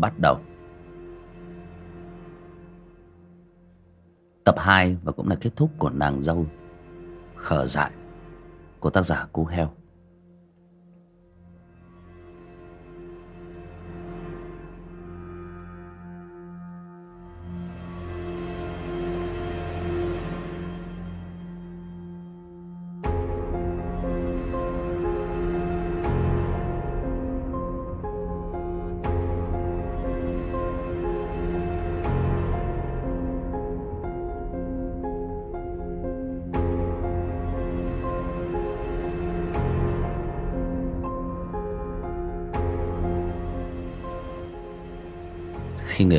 bắt đầu. Tập 2 và cũng là kết thúc của nàng dâu Khờ dại, Của tác giả Cú Heo.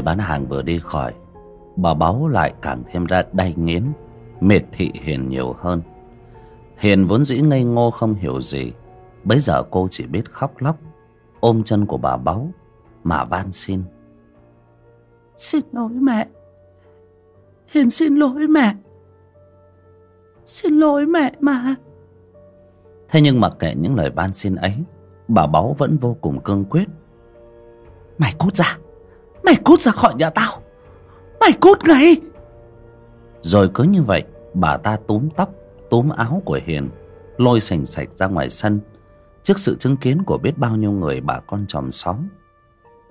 Người bán hàng vừa đi khỏi Bà Báu lại càng thêm ra đay nghiến Mệt thị Hiền nhiều hơn. Hiền vốn dĩ ngây ngô không hiểu gì Bây giờ cô chỉ biết khóc lóc Ôm chân của bà Báu Mà van xin. Xin lỗi mẹ. Hiền xin lỗi mẹ. Xin lỗi mẹ mà. Thế nhưng mặc kệ những lời van xin ấy Bà Báu vẫn vô cùng cương quyết. Mày cút ra Mày cút ra khỏi nhà tao. Mày cút ngay. Rồi cứ như vậy, Bà ta túm tóc, Túm áo của Hiền, Lôi sành sạch ra ngoài sân. Trước sự chứng kiến của biết bao nhiêu người bà con chòm xóm,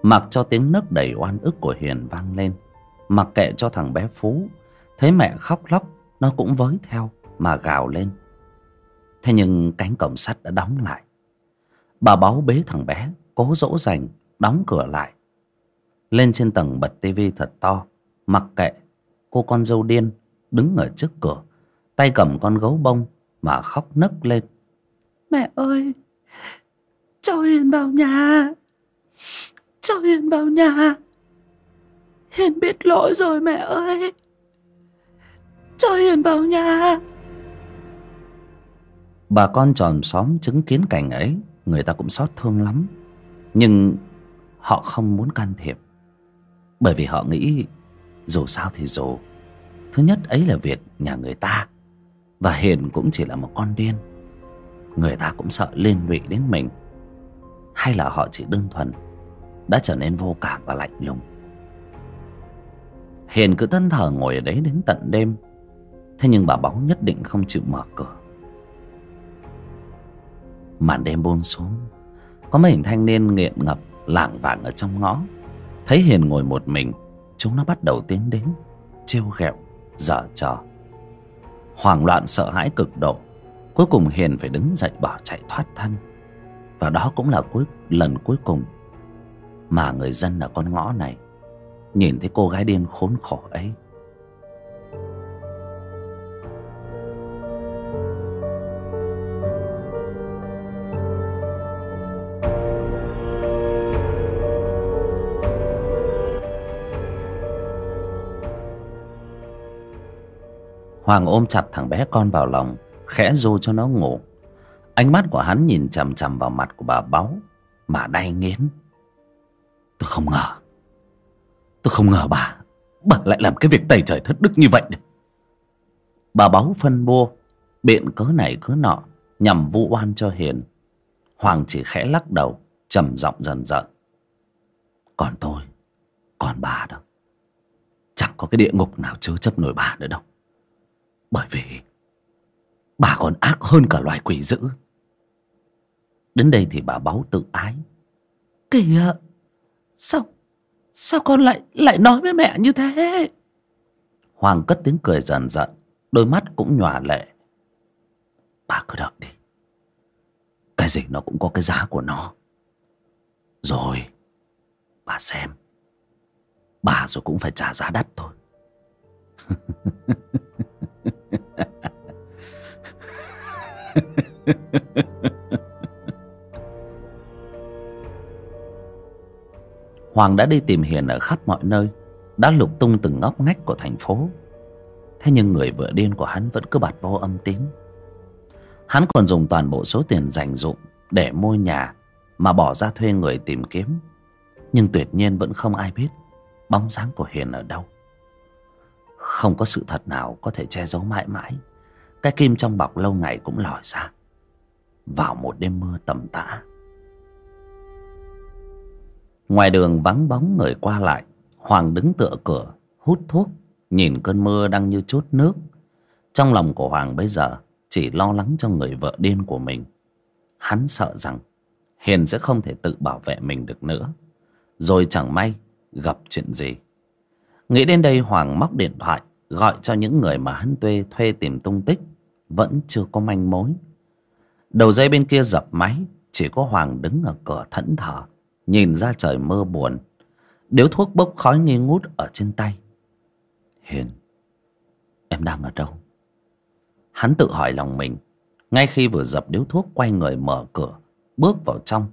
Mặc cho tiếng nấc đầy oan ức của Hiền vang lên, Mặc kệ cho thằng bé Phú. Thấy mẹ khóc lóc, Nó cũng với theo mà gào lên. Thế nhưng cánh cổng sắt đã đóng lại. Bà báu bế thằng bé, Cố dỗ dành, Đóng cửa lại lên trên tầng bật tivi thật to. Mặc kệ cô con dâu điên đứng ở trước cửa. Tay cầm con gấu bông mà khóc nấc lên. Mẹ ơi cho hiền vào nhà. Cho hiền vào nhà. Hiền biết lỗi rồi mẹ ơi. Cho hiền vào nhà. Bà con tròm xóm chứng kiến cảnh ấy người ta cũng xót thương lắm. Nhưng họ không muốn can thiệp bởi vì họ nghĩ dù sao thì dù. Thứ nhất, ấy là việc nhà người ta. Và hiền cũng chỉ là một con điên. Người ta cũng sợ liên lụy đến mình. Hay là họ chỉ đơn thuần đã trở nên vô cảm và lạnh lùng. Hiền cứ thân thờ ngồi ở đấy đến tận đêm. Thế nhưng bà bóng nhất định không chịu mở cửa. Màn đêm buông xuống, có mấy hình thanh niên nghiện ngập lảng vảng ở trong ngõ thấy hiền ngồi một mình, chúng nó bắt đầu tiến đến, trêu ghẹo, dở trò. Hoảng loạn sợ hãi cực độ, cuối cùng hiền phải đứng dậy bỏ chạy thoát thân. Và đó cũng là cuối, lần cuối cùng mà người dân ở con ngõ này nhìn thấy cô gái điên khốn khổ ấy. Hoàng ôm chặt thằng bé con vào lòng, Khẽ ru cho nó ngủ. Ánh mắt của hắn nhìn chằm chằm vào mặt của bà Báu. Mà đay nghiến Tôi không ngờ. Tôi không ngờ bà. Bà lại làm cái việc tẩy trời thất đức như vậy Bà Báu phân bua. Biện cớ này cớ nọ, Nhằm vu oan cho Hiền. Hoàng chỉ khẽ lắc đầu, trầm giọng dần dần. Còn tôi, Còn bà đâu. Chẳng có cái địa ngục nào chứa chấp nổi bà nữa đâu bởi vì bà còn ác hơn cả loài quỷ dữ. Đến đây thì bà báu tự ái. Kìa, sao, sao con lại lại nói với mẹ như thế? Hoàng cất tiếng cười dần dần, đôi mắt cũng nhòa lệ. Bà cứ đợi đi. Cái gì nó cũng có cái giá của nó. Rồi, bà xem. Bà rồi cũng phải trả giá đắt thôi. Hoàng đã đi tìm Hiền ở khắp mọi nơi, Đã lục tung từng ngóc ngách của thành phố. Thế nhưng người vợ điên của hắn vẫn cứ bạt vô âm tín. Hắn còn dùng toàn bộ số tiền dành dụng Để mua nhà Mà bỏ ra thuê người tìm kiếm. Nhưng tuyệt nhiên vẫn không ai biết Bóng dáng của Hiền ở đâu. Không có sự thật nào có thể che giấu mãi mãi. Cái kim trong bọc lâu ngày cũng lòi ra. Vào một đêm mưa tầm tã. Ngoài đường vắng bóng người qua lại, hoàng đứng tựa cửa, hút thuốc, nhìn cơn mưa đang như chút nước. Trong lòng của hoàng bây giờ, chỉ lo lắng cho người vợ điên của mình. Hắn sợ rằng, hiền sẽ không thể tự bảo vệ mình được nữa. Rồi chẳng may, gặp chuyện gì nghĩ đến đây hoàng móc điện thoại, gọi cho những người mà hắn thuê thuê tìm tung tích. Vẫn chưa có manh mối. Đầu dây bên kia dập máy, chỉ có hoàng đứng ở cửa thẫn thờ, nhìn ra trời mưa buồn. Điếu thuốc bốc khói nghi ngút ở trên tay. Hiền, em đang ở đâu? Hắn tự hỏi lòng mình. Ngay khi vừa dập điếu thuốc, quay người mở cửa, bước vào trong.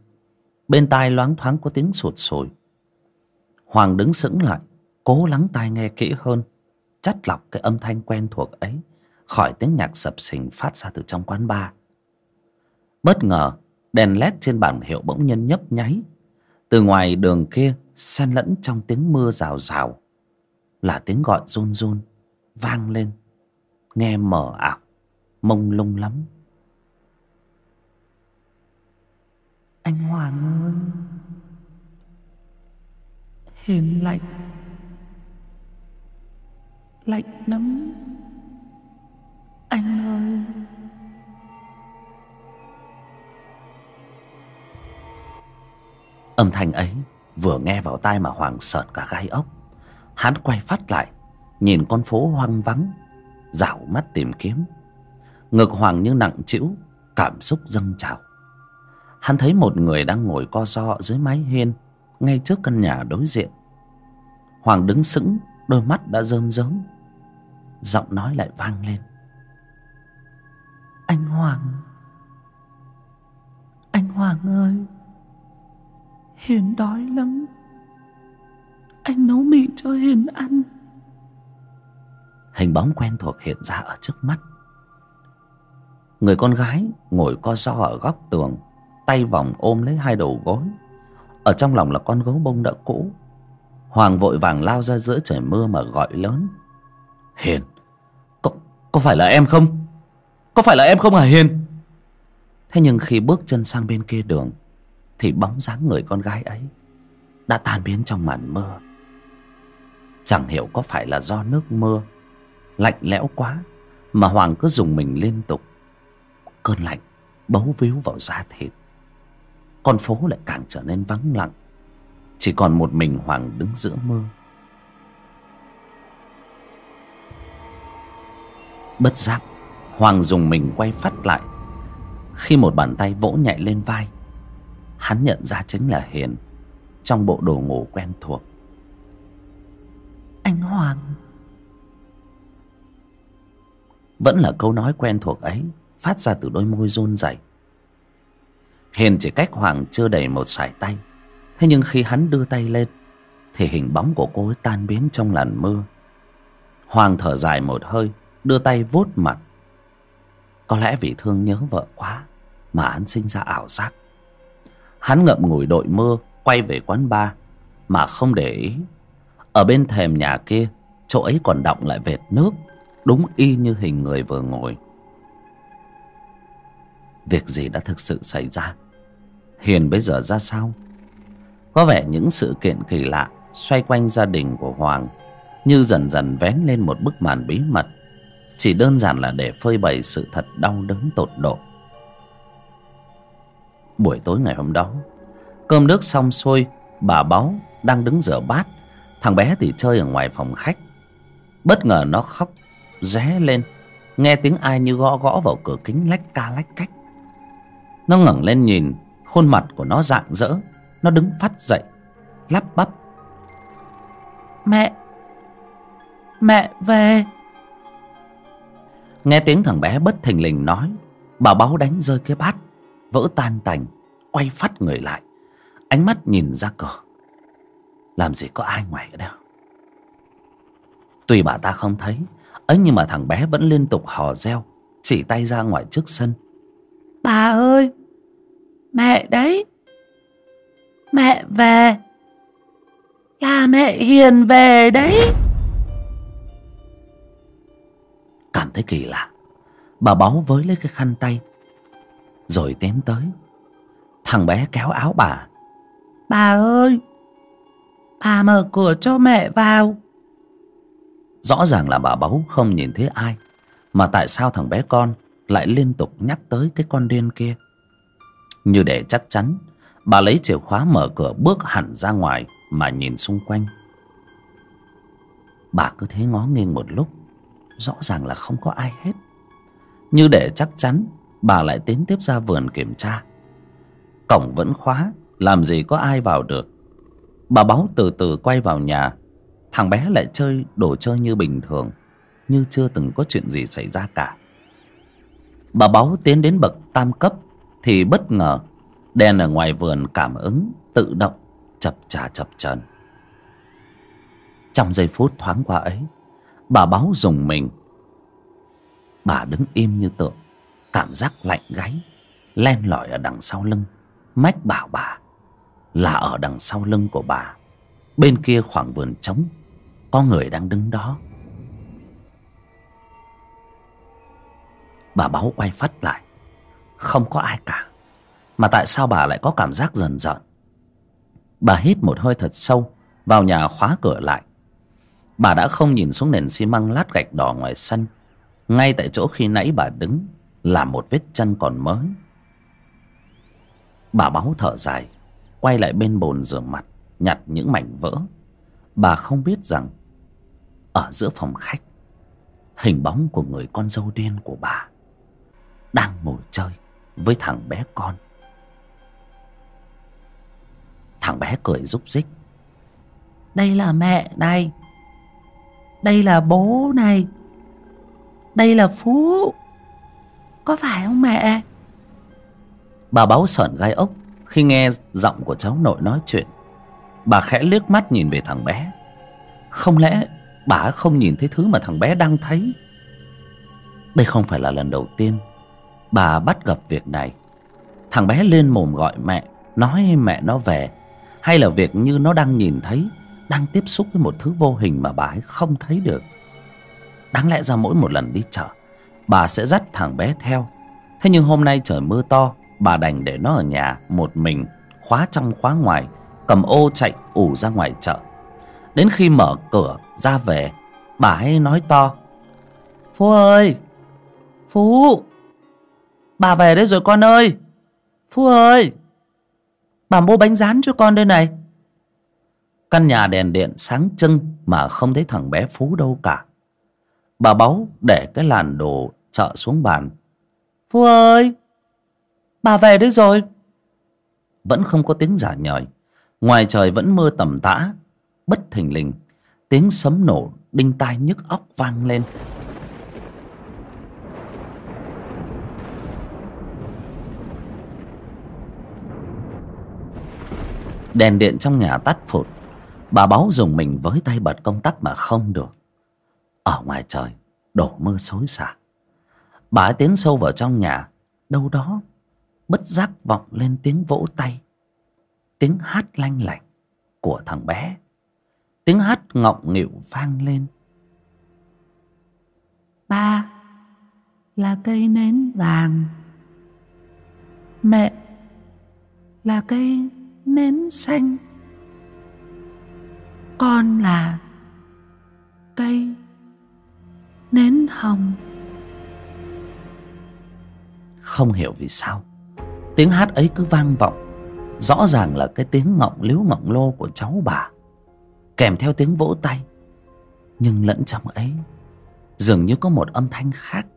Bên tai loáng thoáng có tiếng sụt sùi. Hoàng đứng sững lại cố lắng tai nghe kỹ hơn chắt lọc cái âm thanh quen thuộc ấy, khỏi tiếng nhạc sập sình phát ra từ trong quán bar. Bất ngờ, đèn led trên bảng hiệu bỗng nhiên nhấp nháy. Từ ngoài đường kia, xen lẫn trong tiếng mưa rào rào. Là tiếng gọi run run, vang lên. Nghe mờ ảo, mông lung lắm. Anh hoàng ơi hiền lạnh lạnh lắm. Anh ơi. Âm thanh ấy vừa nghe vào tai mà hoàng sợt cả gai ốc. Hắn quay phát lại, nhìn con phố hoang vắng dạo mắt tìm kiếm. Ngực hoàng như nặng trĩu, cảm xúc dâng trào. Hắn thấy một người đang ngồi co ro dưới mái hiên, ngay trước căn nhà đối diện. Hoàng đứng sững, đôi mắt đã rơm rớm giọng nói lại vang lên. Anh hoàng. Anh hoàng ơi. Hiền đói lắm. Anh nấu mì cho hiền ăn. Hình bóng quen thuộc hiện ra ở trước mắt. Người con gái ngồi co ro ở góc tường tay vòng ôm lấy hai đầu gối. Ở trong lòng là con gấu bông đã cũ. Hoàng vội vàng lao ra giữa trời mưa mà gọi lớn hiền có, có phải là em không? Có phải là em không hả hiền? Thế nhưng khi bước chân sang bên kia đường thì bóng dáng người con gái ấy đã tan biến trong màn mưa chẳng hiểu có phải là do nước mưa lạnh lẽo quá mà hoàng cứ dùng mình liên tục cơn lạnh bấu víu vào da thịt. Con phố lại càng trở nên vắng lặng chỉ còn một mình hoàng đứng giữa mưa. Bất giác hoàng dùng mình quay phát lại. Khi một bàn tay vỗ nhẹ lên vai hắn nhận ra chính là hiền trong bộ đồ ngủ quen thuộc. Anh hoàng. Vẫn là câu nói quen thuộc ấy phát ra từ đôi môi run rẩy. Hiền chỉ cách hoàng chưa đầy một sải tay thế nhưng khi hắn đưa tay lên thì hình bóng của cô ấy tan biến trong làn mưa. Hoàng thở dài một hơi đưa tay vuốt mặt. Có lẽ vì thương nhớ vợ quá mà hắn sinh ra ảo giác. Hắn ngậm ngùi đội mưa, quay về quán bar, mà không để ý. Ở bên thềm nhà kia, chỗ ấy còn đọng lại vệt nước, đúng y như hình người vừa ngồi. Việc gì đã thực sự xảy ra? Hiền bây giờ ra sao? Có vẻ những sự kiện kỳ lạ xoay quanh gia đình của hoàng như dần dần vén lên một bức màn bí mật chỉ đơn giản là để phơi bày sự thật đau đớn tột độ. Buổi tối ngày hôm đó, cơm nước xong xuôi, bà báu đang đứng rửa bát. Thằng bé thì chơi ở ngoài phòng khách. Bất ngờ nó khóc, ré lên. Nghe tiếng ai như gõ gõ vào cửa kính lách ca lách cách. Nó ngẩng lên nhìn, khuôn mặt của nó rạng rỡ. Nó đứng phát dậy, lắp bắp. Mẹ mẹ về nghe tiếng thằng bé bất thình lình nói, bà báu đánh rơi cái bát, vỡ tan tành, quay phát người lại. Ánh mắt nhìn ra cửa. Làm gì có ai ngoài ở đâu tuy bà ta không thấy, ấy nhưng mà thằng bé vẫn liên tục hò reo, chỉ tay ra ngoài trước sân. Bà ơi, mẹ đấy, mẹ về. Là mẹ hiền về đấy cảm thấy kỳ lạ. Bà báu với lấy cái khăn tay rồi tiến tới. Thằng bé kéo áo bà. Bà ơi Bà mở cửa cho mẹ vào. Rõ ràng là bà báu không nhìn thấy ai Mà tại sao thằng bé con Lại liên tục nhắc tới cái con điên kia? Như để chắc chắn Bà lấy chìa khóa mở cửa bước hẳn ra ngoài Mà nhìn xung quanh. Bà cứ thế ngó nghiêng một lúc Rõ ràng là không có ai hết. Như để chắc chắn, Bà lại tiến tiếp ra vườn kiểm tra. Cổng vẫn khóa, Làm gì có ai vào được. Bà báu từ từ quay vào nhà. Thằng bé lại chơi đồ chơi như bình thường, Như chưa từng có chuyện gì xảy ra cả. Bà báu tiến đến bậc tam cấp, Thì bất ngờ, Đèn ở ngoài vườn cảm ứng, Tự động, chập chà chập chờn. Trong giây phút thoáng qua ấy Bà báo dùng mình. Bà đứng im như tượng, Cảm giác lạnh gáy, Len lỏi ở đằng sau lưng, Mách bảo bà Là ở đằng sau lưng của bà. Bên kia khoảng vườn trống, Có người đang đứng đó. Bà báo quay phát lại, Không có ai cả, Mà tại sao bà lại có cảm giác dần dần Bà hít một hơi thật sâu, Vào nhà khóa cửa lại. Bà đã không nhìn xuống nền xi măng lát gạch đỏ ngoài sân. Ngay tại chỗ khi nãy bà đứng, Là một vết chân còn mới. Bà báu thở dài, Quay lại bên bồn rửa mặt, Nhặt những mảnh vỡ. Bà không biết rằng, Ở giữa phòng khách, Hình bóng của người con dâu điên của bà Đang ngồi chơi Với thằng bé con. Thằng bé cười rúc rích. Đây là mẹ, đây đây là bố này. Đây là Phú. Có phải không mẹ? Bà báo sợn gai ốc Khi nghe giọng của cháu nội nói chuyện. Bà khẽ liếc mắt nhìn về thằng bé. Không lẽ bà không nhìn thấy thứ mà thằng bé đang thấy? Đây không phải là lần đầu tiên Bà bắt gặp việc này. Thằng bé lên mồm gọi mẹ, Nói mẹ nó về, Hay là việc như nó đang nhìn thấy. Đang tiếp xúc với một thứ vô hình mà bà ấy không thấy được. Đáng lẽ ra mỗi một lần đi chợ, Bà sẽ dắt thằng bé theo. Thế nhưng hôm nay trời mưa to, Bà đành để nó ở nhà một mình, Khóa trong khóa ngoài, Cầm ô chạy ủ ra ngoài chợ. Đến khi mở cửa ra về, Bà ấy nói to Phú ơi Phú Bà về đây rồi con ơi Phú ơi, Bà mua bánh rán cho con đây này. Căn nhà đèn điện sáng trưng Mà không thấy thằng bé Phú đâu cả. Bà báu để cái làn đồ chợ xuống bàn. Phú ơi Bà về đấy rồi. Vẫn không có tiếng giả nhời Ngoài trời vẫn mưa tầm tã Bất thình lình Tiếng sấm nổ đinh tai nhức óc vang lên. Đèn điện trong nhà tắt phụt Bà báu dùng mình với tay bật công tắc mà không được. Ở ngoài trời, Đổ mưa xối xả. Bà ấy tiến sâu vào trong nhà. Đâu đó, Bất giác vọng lên tiếng vỗ tay. Tiếng hát lanh lảnh Của thằng bé. Tiếng hát ngọng nghịu vang lên. Ba là cây nến vàng. Mẹ là cây nến xanh. Con là cây nến hồng. Không hiểu vì sao, Tiếng hát ấy cứ vang vọng. Rõ ràng là cái tiếng ngọng líu ngọng lô của cháu bà, Kèm theo tiếng vỗ tay. Nhưng lẫn trong ấy, Dường như có một âm thanh khác,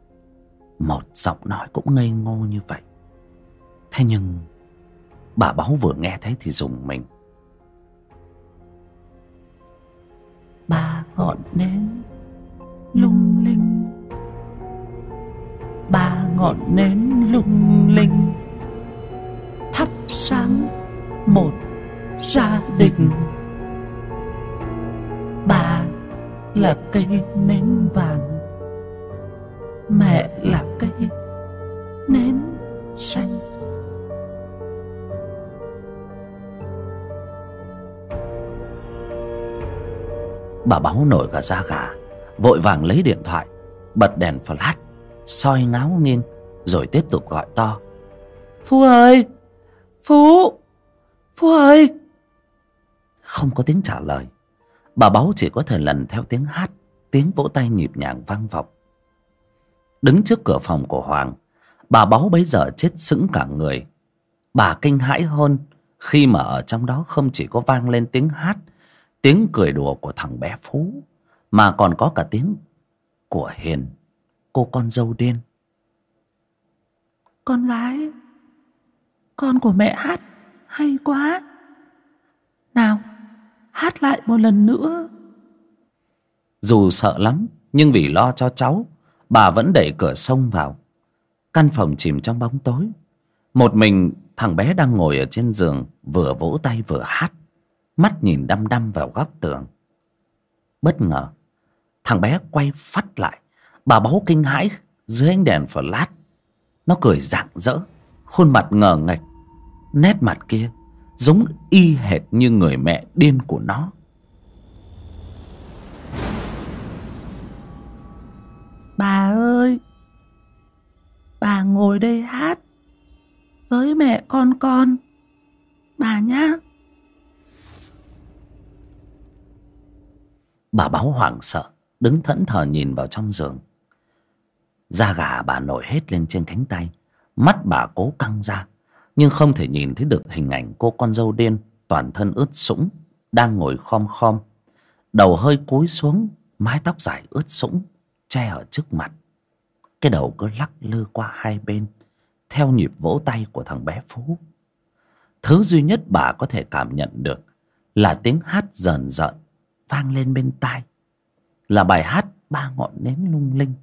Một giọng nói cũng ngây ngô như vậy. Thế nhưng, Bà báo vừa nghe thấy thì dùng mình. Ba ngọn nến lung linh. Ba ngọn nến lung linh. Thắp sáng một gia đình. Bà là cây nến vàng, Mẹ là cây nến xanh. Bà báo nổi cả da gà, Vội vàng lấy điện thoại, Bật đèn flash, soi ngáo nghiêng, Rồi tiếp tục gọi to. Phú ơi! Phú Phú ơi! Không có tiếng trả lời. Bà báu chỉ có thể lần theo tiếng hát, tiếng vỗ tay nhịp nhàng vang vọng. Đứng trước cửa phòng của hoàng, bà báu bấy giờ chết sững cả người. Bà kinh hãi hơn khi mà ở trong đó không chỉ có vang lên tiếng hát tiếng cười đùa của thằng bé phú mà còn có cả tiếng của hiền cô con dâu điên. Con gái con của mẹ hát hay quá. Nào hát lại một lần nữa. Dù sợ lắm nhưng vì lo cho cháu bà vẫn đẩy cửa sông vào. Căn phòng chìm trong bóng tối. Một mình thằng bé đang ngồi ở trên giường vừa vỗ tay vừa hát mắt nhìn đăm đăm vào góc tường. Bất ngờ, thằng bé quay phát lại. Bà báu kinh hãi dưới ánh đèn flash. Nó cười rạng rỡ, khuôn mặt ngờ nghệch nét mặt kia giống y hệt như người mẹ điên của nó. Bà ơi, bà ngồi đây hát với mẹ con con, bà nhá. Bà báo hoảng sợ, đứng thẫn thờ nhìn vào trong giường. Da gà bà nổi hết lên trên cánh tay, mắt bà cố căng ra, nhưng không thể nhìn thấy được hình ảnh cô con dâu điên, toàn thân ướt sũng, đang ngồi khom khom. Đầu hơi cúi xuống, mái tóc dài ướt sũng, che ở trước mặt. Cái đầu cứ lắc lư qua hai bên, theo nhịp vỗ tay của thằng bé phú. Thứ duy nhất bà có thể cảm nhận được là tiếng hát rờn rợn vang lên bên tai. Là bài hát ba ngọn nến lung linh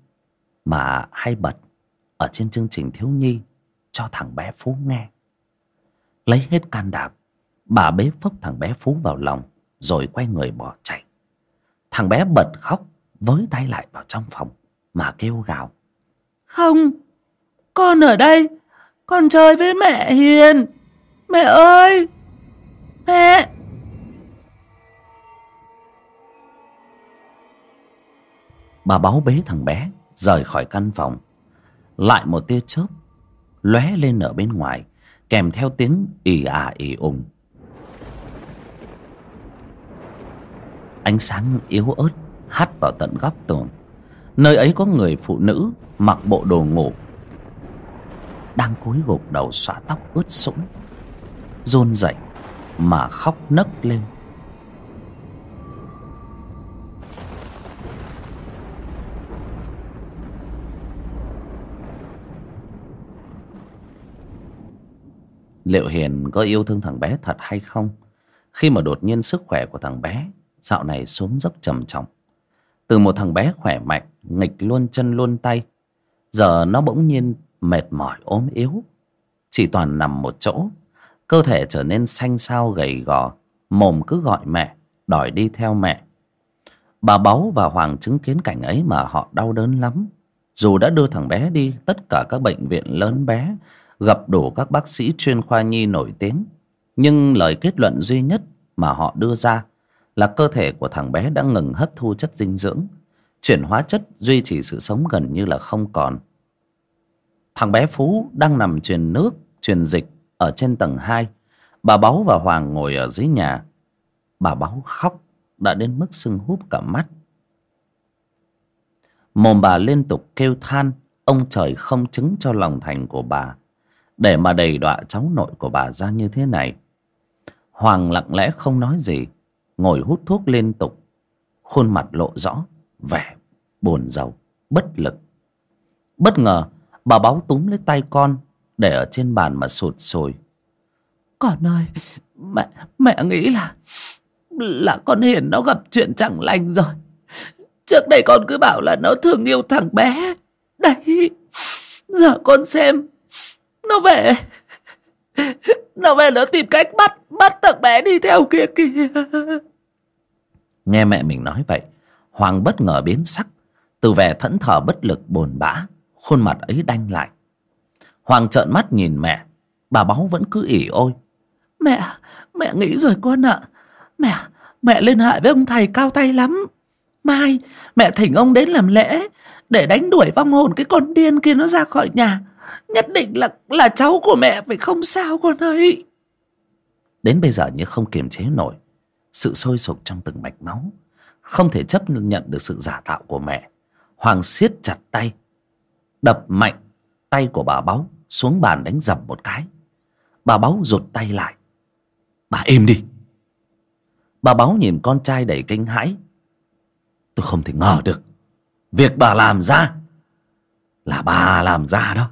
mà hay bật ở trên chương trình thiếu nhi cho thằng bé phú nghe. Lấy hết can đảm, bà bế phốc thằng bé phú vào lòng rồi quay người bỏ chạy. Thằng bé bật khóc với tay lại vào trong phòng mà kêu gào. Không, con ở đây, con chơi với mẹ hiền. Mẹ ơi, mẹ. Bà báu bế thằng bé, rời khỏi căn phòng. Lại một tia chớp, lóe lên ở bên ngoài, kèm theo tiếng ì à ì ùng. Ánh sáng yếu ớt hắt vào tận góc tường. Nơi ấy có người phụ nữ mặc bộ đồ ngủ, đang cúi gục đầu xõa tóc ướt sũng, run rẩy mà khóc nấc lên. Liệu hiền có yêu thương thằng bé thật hay không? Khi mà đột nhiên sức khỏe của thằng bé dạo này xuống dốc trầm trọng. Từ một thằng bé khỏe mạnh, nghịch luôn chân luôn tay. Giờ nó bỗng nhiên mệt mỏi, ốm yếu. Chỉ toàn nằm một chỗ. Cơ thể trở nên xanh xao, gầy gò. Mồm cứ gọi mẹ, đòi đi theo mẹ. Bà báu và hoàng chứng kiến cảnh ấy mà họ đau đớn lắm. Dù đã đưa thằng bé đi tất cả các bệnh viện lớn bé gặp đủ các bác sĩ chuyên khoa nhi nổi tiếng. Nhưng lời kết luận duy nhất mà họ đưa ra là cơ thể của thằng bé đã ngừng hấp thu chất dinh dưỡng. Chuyển hóa chất duy trì sự sống gần như là không còn. Thằng bé phú đang nằm truyền nước, truyền dịch ở trên tầng hai. Bà báu và hoàng ngồi ở dưới nhà. Bà báu khóc, đã đến mức sưng húp cả mắt. Mồm bà liên tục kêu than, ông trời không chứng cho lòng thành của bà để mà đầy đọa cháu nội của bà ra như thế này. Hoàng lặng lẽ không nói gì, ngồi hút thuốc liên tục. Khuôn mặt lộ rõ, vẻ buồn rầu, bất lực. Bất ngờ, bà báu túm lấy tay con, để ở trên bàn mà sụt sùi. Con ơi, mẹ mẹ nghĩ là là con hiền nó gặp chuyện chẳng lành rồi. Trước đây con cứ bảo là nó thương yêu thằng bé. Đấy, giờ con xem nó về. Nó về nó tìm cách bắt bắt thằng bé đi theo kia kìa. Nghe mẹ mình nói vậy hoàng bất ngờ biến sắc từ vẻ thẫn thờ bất lực buồn bã khuôn mặt ấy đanh lại. Hoàng trợn mắt nhìn mẹ bà báu vẫn cứ ỉ ôi. Mẹ mẹ nghĩ rồi con ạ. Mẹ mẹ lên hại với ông thầy cao tay lắm. Mai mẹ thỉnh ông đến làm lễ để đánh đuổi vong hồn cái con điên kia nó ra khỏi nhà nhất định là là cháu của mẹ phải không sao con ơi. Đến bây giờ như không kiềm chế nổi, sự sôi sục trong từng mạch máu, không thể chấp nhận được sự giả tạo của mẹ. Hoàng siết chặt tay, đập mạnh tay của bà báu xuống bàn đánh dầm một cái. Bà báu rụt tay lại. Bà im đi. Bà báu nhìn con trai đầy kinh hãi. Tôi không thể ngờ được. Việc bà làm ra là bà làm ra đó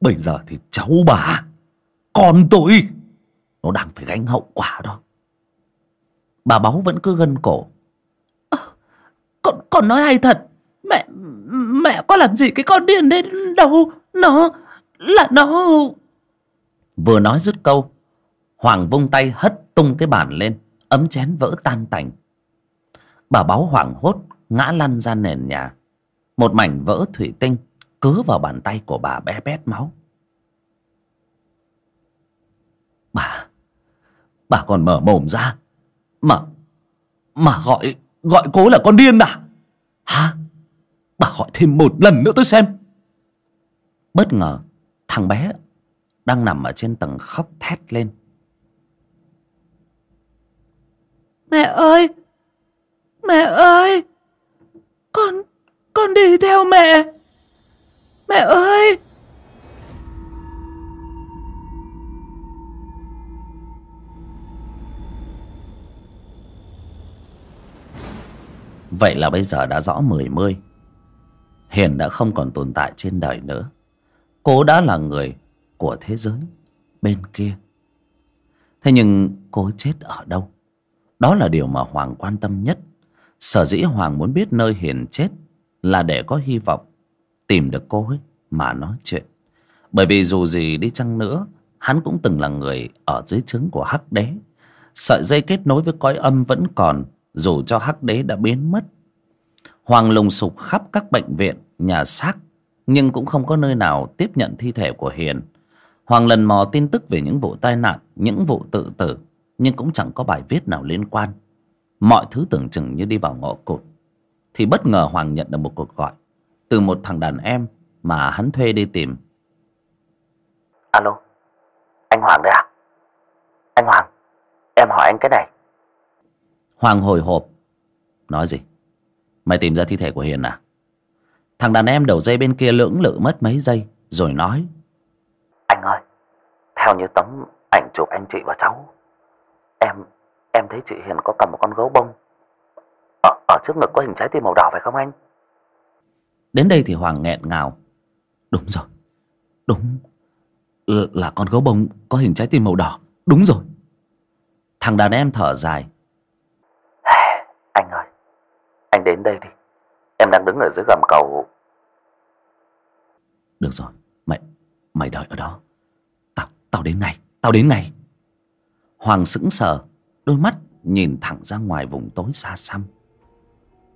bây giờ thì cháu bà con tôi nó đang phải gánh hậu quả đó. Bà báu vẫn cứ gân cổ. À, con con nói hay thật. Mẹ mẹ có làm gì cái con điên đấy đâu? Nó là nó. Vừa nói dứt câu hoàng vung tay hất tung cái bàn lên ấm chén vỡ tan tành. Bà báu hoảng hốt ngã lăn ra nền nhà. Một mảnh vỡ thủy tinh cứa vào bàn tay của bà bé bét máu. Bà bà còn mở mồm ra. Mà mà gọi gọi cố là con điên à? Hả? Bà gọi thêm một lần nữa tôi xem. Bất ngờ, thằng bé đang nằm ở trên tầng khóc thét lên. Mẹ ơi! Mẹ ơi! Con con đi theo mẹ! Mẹ ơi! Vậy là bây giờ đã rõ mười mươi. Hiền đã không còn tồn tại trên đời nữa. Cô đã là người của thế giới bên kia. Thế nhưng cô chết ở đâu? Đó là điều mà Hoàng quan tâm nhất. Sở dĩ Hoàng muốn biết nơi Hiền chết Là để có hy vọng Tìm được cô ấy mà nói chuyện. Bởi vì dù gì đi chăng nữa Hắn cũng từng là người ở dưới trướng của Hắc Đế. Sợi dây kết nối với cõi âm vẫn còn Dù cho Hắc Đế đã biến mất. Hoàng lùng sục khắp các bệnh viện, nhà xác Nhưng cũng không có nơi nào tiếp nhận thi thể của Hiền. Hoàng lần mò tin tức về những vụ tai nạn, những vụ tự tử Nhưng cũng chẳng có bài viết nào liên quan. Mọi thứ tưởng chừng như đi vào ngõ cụt. Thì bất ngờ Hoàng nhận được một cuộc gọi. Từ một thằng đàn em mà hắn thuê đi tìm Alo, anh Hoàng đây à? Anh Hoàng, em hỏi anh cái này Hoàng hồi hộp Nói gì? Mày tìm ra thi thể của Hiền à? Thằng đàn em đầu dây bên kia lưỡng lự mất mấy giây Rồi nói Anh ơi, theo như tấm ảnh chụp anh chị và cháu Em, em thấy chị Hiền có cầm một con gấu bông Ở, ở trước ngực có hình trái tim màu đỏ phải không anh? Đến đây thì Hoàng nghẹn ngào. Đúng rồi. Đúng. Là con gấu bông có hình trái tim màu đỏ. Đúng rồi. Thằng đàn em thở dài. Anh ơi. Anh đến đây đi. Em đang đứng ở dưới gầm cầu. Được rồi. Mày Mày đợi ở đó. Tao Tao đến ngay. Tao đến ngay. Hoàng sững sờ Đôi mắt nhìn thẳng ra ngoài vùng tối xa xăm.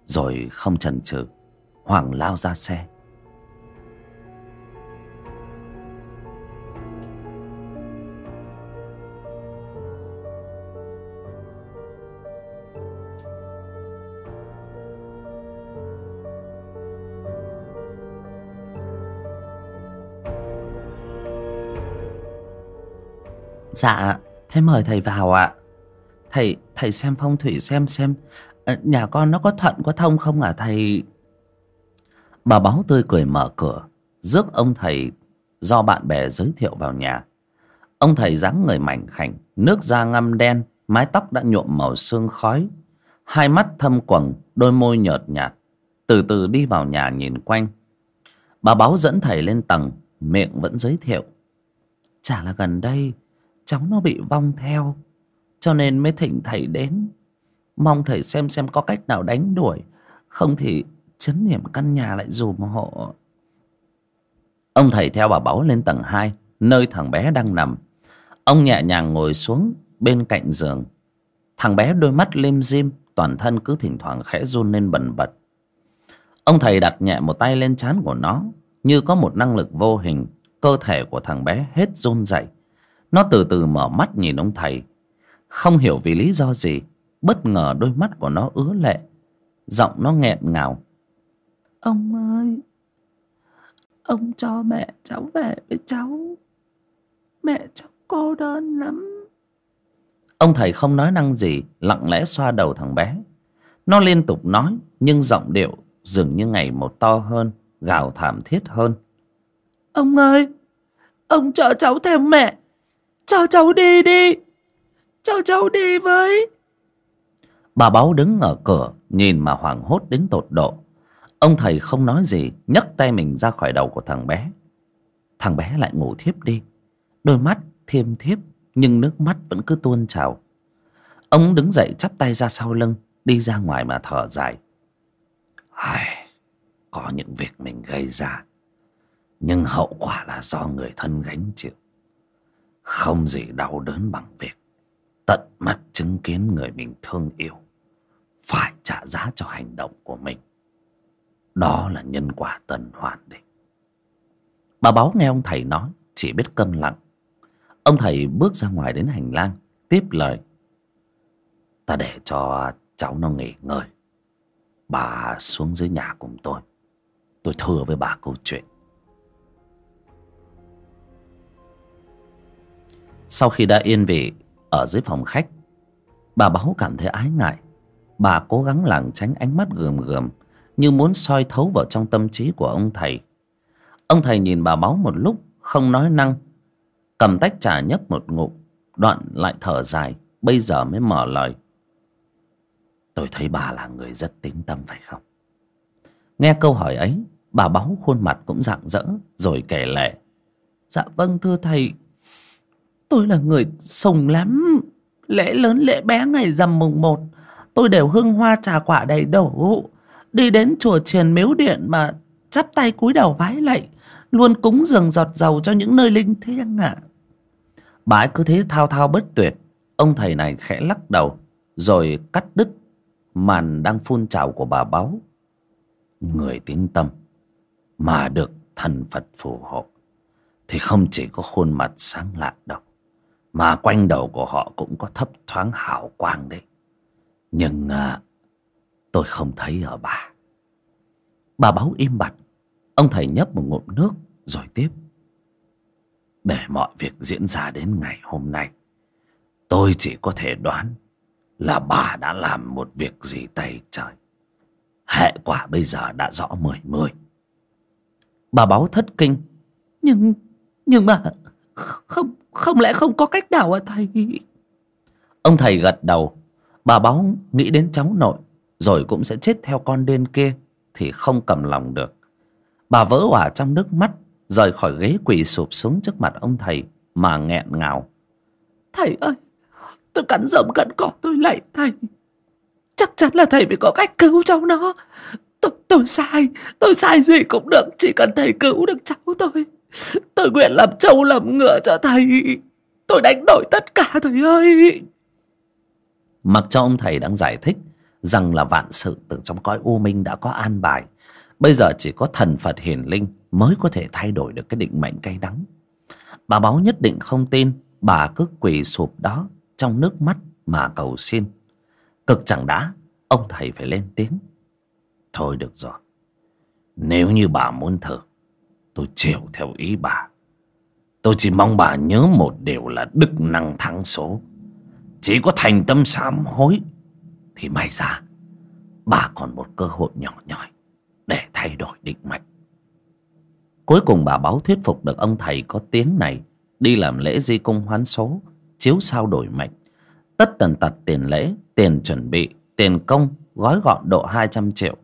Rồi không chần chừ Hoàng lao ra xe. Dạ Thế mời thầy vào ạ. Thầy thầy xem phong thủy xem xem. Ờ, nhà con nó có thuận có thông không à thầy? Bà báo tươi cười mở cửa. Rước ông thầy Do bạn bè giới thiệu vào nhà. Ông thầy dáng người mảnh khảnh, Nước da ngăm đen, Mái tóc đã nhuộm màu sương khói. Hai mắt thâm quầng, Đôi môi nhợt nhạt. Từ từ đi vào nhà nhìn quanh. Bà báo dẫn thầy lên tầng, Miệng vẫn giới thiệu. Chả là gần đây, cháu nó bị vong theo, cho nên mới thỉnh thầy đến. Mong thầy xem xem có cách nào đánh đuổi. Không thì chấn niệm căn nhà lại dùm hộ. Ông thầy theo bà báu lên tầng hai, nơi thằng bé đang nằm. Ông nhẹ nhàng ngồi xuống bên cạnh giường. Thằng bé đôi mắt lim dim toàn thân cứ thỉnh thoảng khẽ run lên bần bật. Ông thầy đặt nhẹ một tay lên trán của nó, như có một năng lực vô hình. Cơ thể của thằng bé hết run rẩy. Nó từ từ mở mắt nhìn ông thầy. Không hiểu vì lý do gì, Bất ngờ đôi mắt của nó ứa lệ. Giọng nó nghẹn ngào. Ông ơi Ông cho mẹ cháu về với cháu. Mẹ cháu cô đơn lắm. Ông thầy không nói năng gì lặng lẽ xoa đầu thằng bé. Nó liên tục nói nhưng giọng điệu dường như ngày một to hơn gào thảm thiết hơn. Ông ơi Ông cho cháu theo mẹ. Cho cháu đi đi. Cho cháu đi với. Bà báu đứng ở cửa nhìn mà hoảng hốt đến tột độ ông thầy không nói gì, nhấc tay mình ra khỏi đầu của thằng bé. Thằng bé lại ngủ thiếp đi. Đôi mắt thiêm thiếp, nhưng nước mắt vẫn cứ tuôn trào. Ông đứng dậy chắp tay ra sau lưng, đi ra ngoài mà thở dài. Ai, có những việc mình gây ra, nhưng hậu quả là do người thân gánh chịu. Không gì đau đớn bằng việc tận mắt chứng kiến người mình thương yêu, phải trả giá cho hành động của mình đó là nhân quả tần hoàn đấy. Bà báo nghe ông thầy nói, chỉ biết câm lặng. Ông thầy bước ra ngoài đến hành lang, tiếp lời. Ta để cho cháu nó nghỉ ngơi. Bà xuống dưới nhà cùng tôi. Tôi thưa với bà câu chuyện. Sau khi đã yên vị ở dưới phòng khách, bà báo cảm thấy ái ngại. Bà cố gắng lảng tránh ánh mắt gườm gườm như muốn soi thấu vào trong tâm trí của ông thầy. Ông thầy nhìn bà báu một lúc, không nói năng. Cầm tách trà nhấp một ngụm, đoạn lại thở dài, bây giờ mới mở lời. Tôi thấy bà là người rất tín tâm phải không? Nghe câu hỏi ấy, bà báu khuôn mặt cũng rạng rỡ, rồi kể lệ. Dạ vâng thưa thầy. Tôi là người sùng lắm. Lễ lớn, lễ bé ngày rằm mùng một. Tôi đều hương hoa trà quả đầy đủ đi đến chùa triền miếu điện mà chắp tay cúi đầu vái lạy luôn cúng dường giọt dầu cho những nơi linh thiêng ạ à. bà ấy cứ thế thao thao bất tuyệt ông thầy này khẽ lắc đầu rồi cắt đứt màn đang phun trào của bà báu người tiếng tâm mà được thần phật phù hộ thì không chỉ có khuôn mặt sáng lạ đâu mà quanh đầu của họ cũng có thấp thoáng hào quang đấy nhưng à, tôi không thấy ở bà. Bà báo im bặt. Ông thầy nhấp một ngụm nước, rồi tiếp. Để mọi việc diễn ra đến ngày hôm nay, tôi chỉ có thể đoán là bà đã làm một việc gì tay trời. Hệ quả bây giờ đã rõ mười mười. bà báo thất kinh. Nhưng nhưng mà không không lẽ không có cách nào à thầy? Ông thầy gật đầu. Bà báo nghĩ đến cháu nội rồi cũng sẽ chết theo con đên kia thì không cầm lòng được. Bà vỡ òa trong nước mắt rời khỏi ghế quỳ sụp xuống trước mặt ông thầy mà nghẹn ngào. Thầy ơi tôi cắn rộng cắn cỏ tôi lạy thầy chắc chắn là thầy phải có cách cứu cháu nó. Tôi tôi sai tôi sai gì cũng được chỉ cần thầy cứu được cháu tôi. Tôi nguyện làm trâu làm ngựa cho thầy. Tôi đánh đổi tất cả thầy ơi. Mặc cho ông thầy đang giải thích rằng là vạn sự từ trong cõi u minh đã có an bài. Bây giờ chỉ có thần phật hiển linh mới có thể thay đổi được cái định mệnh cay đắng. Bà báo nhất định không tin, bà cứ quỳ sụp đó trong nước mắt mà cầu xin. Cực chẳng đã, ông thầy phải lên tiếng. Thôi được rồi, nếu như bà muốn thử, tôi chiều theo ý bà. Tôi chỉ mong bà nhớ một điều là đức năng thắng số. Chỉ có thành tâm sám hối thì may ra, bà còn một cơ hội nhỏ nhoi để thay đổi định mệnh. Cuối cùng bà báo thuyết phục được ông thầy có tiếng này đi làm lễ di cung hoán số, chiếu sao đổi mệnh. Tất tần tật tiền lễ, tiền chuẩn bị, tiền công, gói gọn độ hai trăm triệu.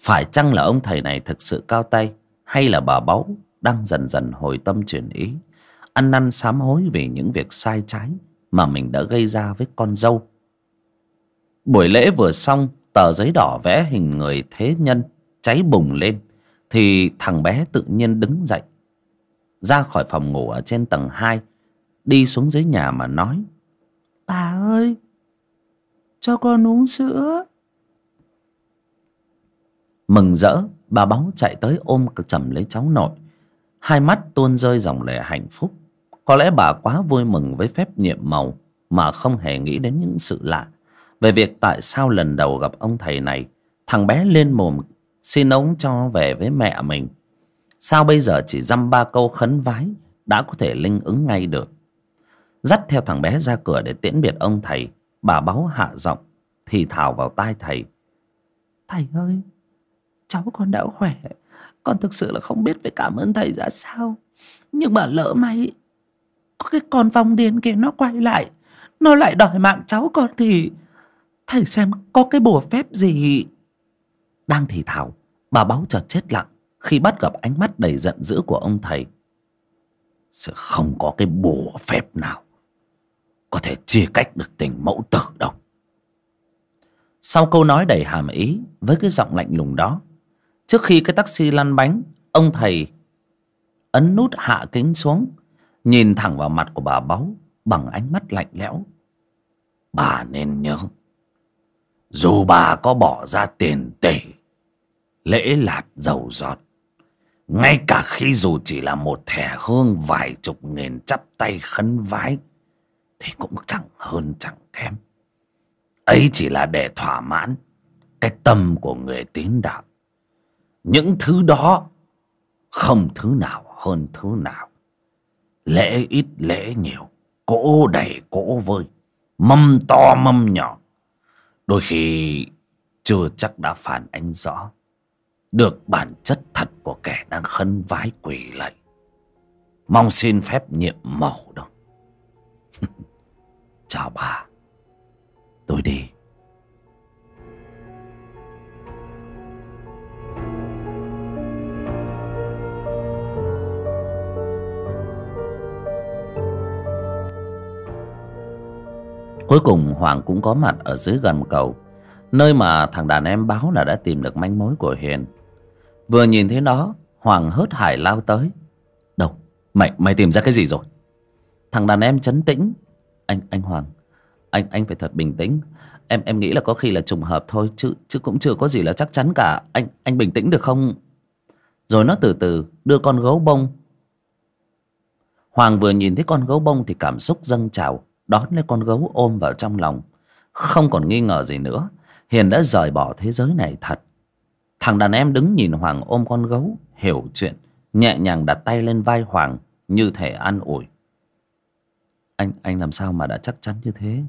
Phải chăng là ông thầy này thực sự cao tay, hay là bà báu đang dần dần hồi tâm chuyển ý, ăn năn sám hối vì những việc sai trái mà mình đã gây ra với con dâu? Buổi lễ vừa xong tờ giấy đỏ vẽ hình người thế nhân cháy bùng lên thì thằng bé tự nhiên đứng dậy ra khỏi phòng ngủ ở trên tầng hai đi xuống dưới nhà mà nói bà ơi cho con uống sữa. Mừng rỡ bà báu chạy tới ôm chầm lấy cháu nội. Hai mắt tuôn rơi dòng lệ hạnh phúc. Có lẽ bà quá vui mừng với phép nhiệm màu mà không hề nghĩ đến những sự lạ về việc tại sao lần đầu gặp ông thầy này, thằng bé lên mồm xin ông cho về với mẹ mình. Sao bây giờ chỉ dăm ba câu khấn vái đã có thể linh ứng ngay được? Dắt theo thằng bé ra cửa để tiễn biệt ông thầy, bà báu hạ giọng, thì thào vào tai thầy. Thầy ơi, cháu con đã khỏe, con thực sự là không biết phải cảm ơn thầy ra sao. Nhưng mà lỡ may, có cái con vong điên kia nó quay lại, nó lại đòi mạng cháu con thì thầy xem có cái bùa phép gì? Đang thì thảo bà báu chợt chết lặng khi bắt gặp ánh mắt đầy giận dữ của ông thầy. Sẽ không có cái bùa phép nào có thể chia cách được tình mẫu tử đâu. Sau câu nói đầy hàm ý với cái giọng lạnh lùng đó, trước khi cái taxi lăn bánh, ông thầy ấn nút hạ kính xuống, nhìn thẳng vào mặt của bà báu bằng ánh mắt lạnh lẽo. Bà nên nhớ dù bà có bỏ ra tiền tỷ lễ lạt dầu giọt, ngay cả khi dù chỉ là một thẻ hương vài chục nghìn chắp tay khấn vái, thì cũng chẳng hơn chẳng kém. Ấy chỉ là để thỏa mãn cái tâm của người tín đạo. Những thứ đó không thứ nào hơn thứ nào. Lễ ít lễ nhiều cỗ đầy cỗ vơi, mâm to mâm nhỏ đôi khi chưa chắc đã phản ánh rõ được bản chất thật của kẻ đang khấn vái quỳ lạy. Mong xin phép nhiệm màu đâu chào bà. Tôi đi. Cuối cùng hoàng cũng có mặt ở dưới gần cầu, nơi mà thằng đàn em báo là đã tìm được manh mối của hiền. Vừa nhìn thấy nó, hoàng hớt hải lao tới. Đâu, mày mày tìm ra cái gì rồi? Thằng đàn em chấn tĩnh. Anh anh hoàng, anh anh phải thật bình tĩnh. Em em nghĩ là có khi là trùng hợp thôi, chứ chứ cũng chưa có gì là chắc chắn cả. Anh anh bình tĩnh được không? Rồi nó từ từ đưa con gấu bông. Hoàng vừa nhìn thấy con gấu bông thì cảm xúc dâng trào đón lấy con gấu ôm vào trong lòng. Không còn nghi ngờ gì nữa hiền đã rời bỏ thế giới này thật. Thằng đàn em đứng nhìn hoàng ôm con gấu hiểu chuyện nhẹ nhàng đặt tay lên vai hoàng như thể an ủi. Anh anh làm sao mà đã chắc chắn như thế?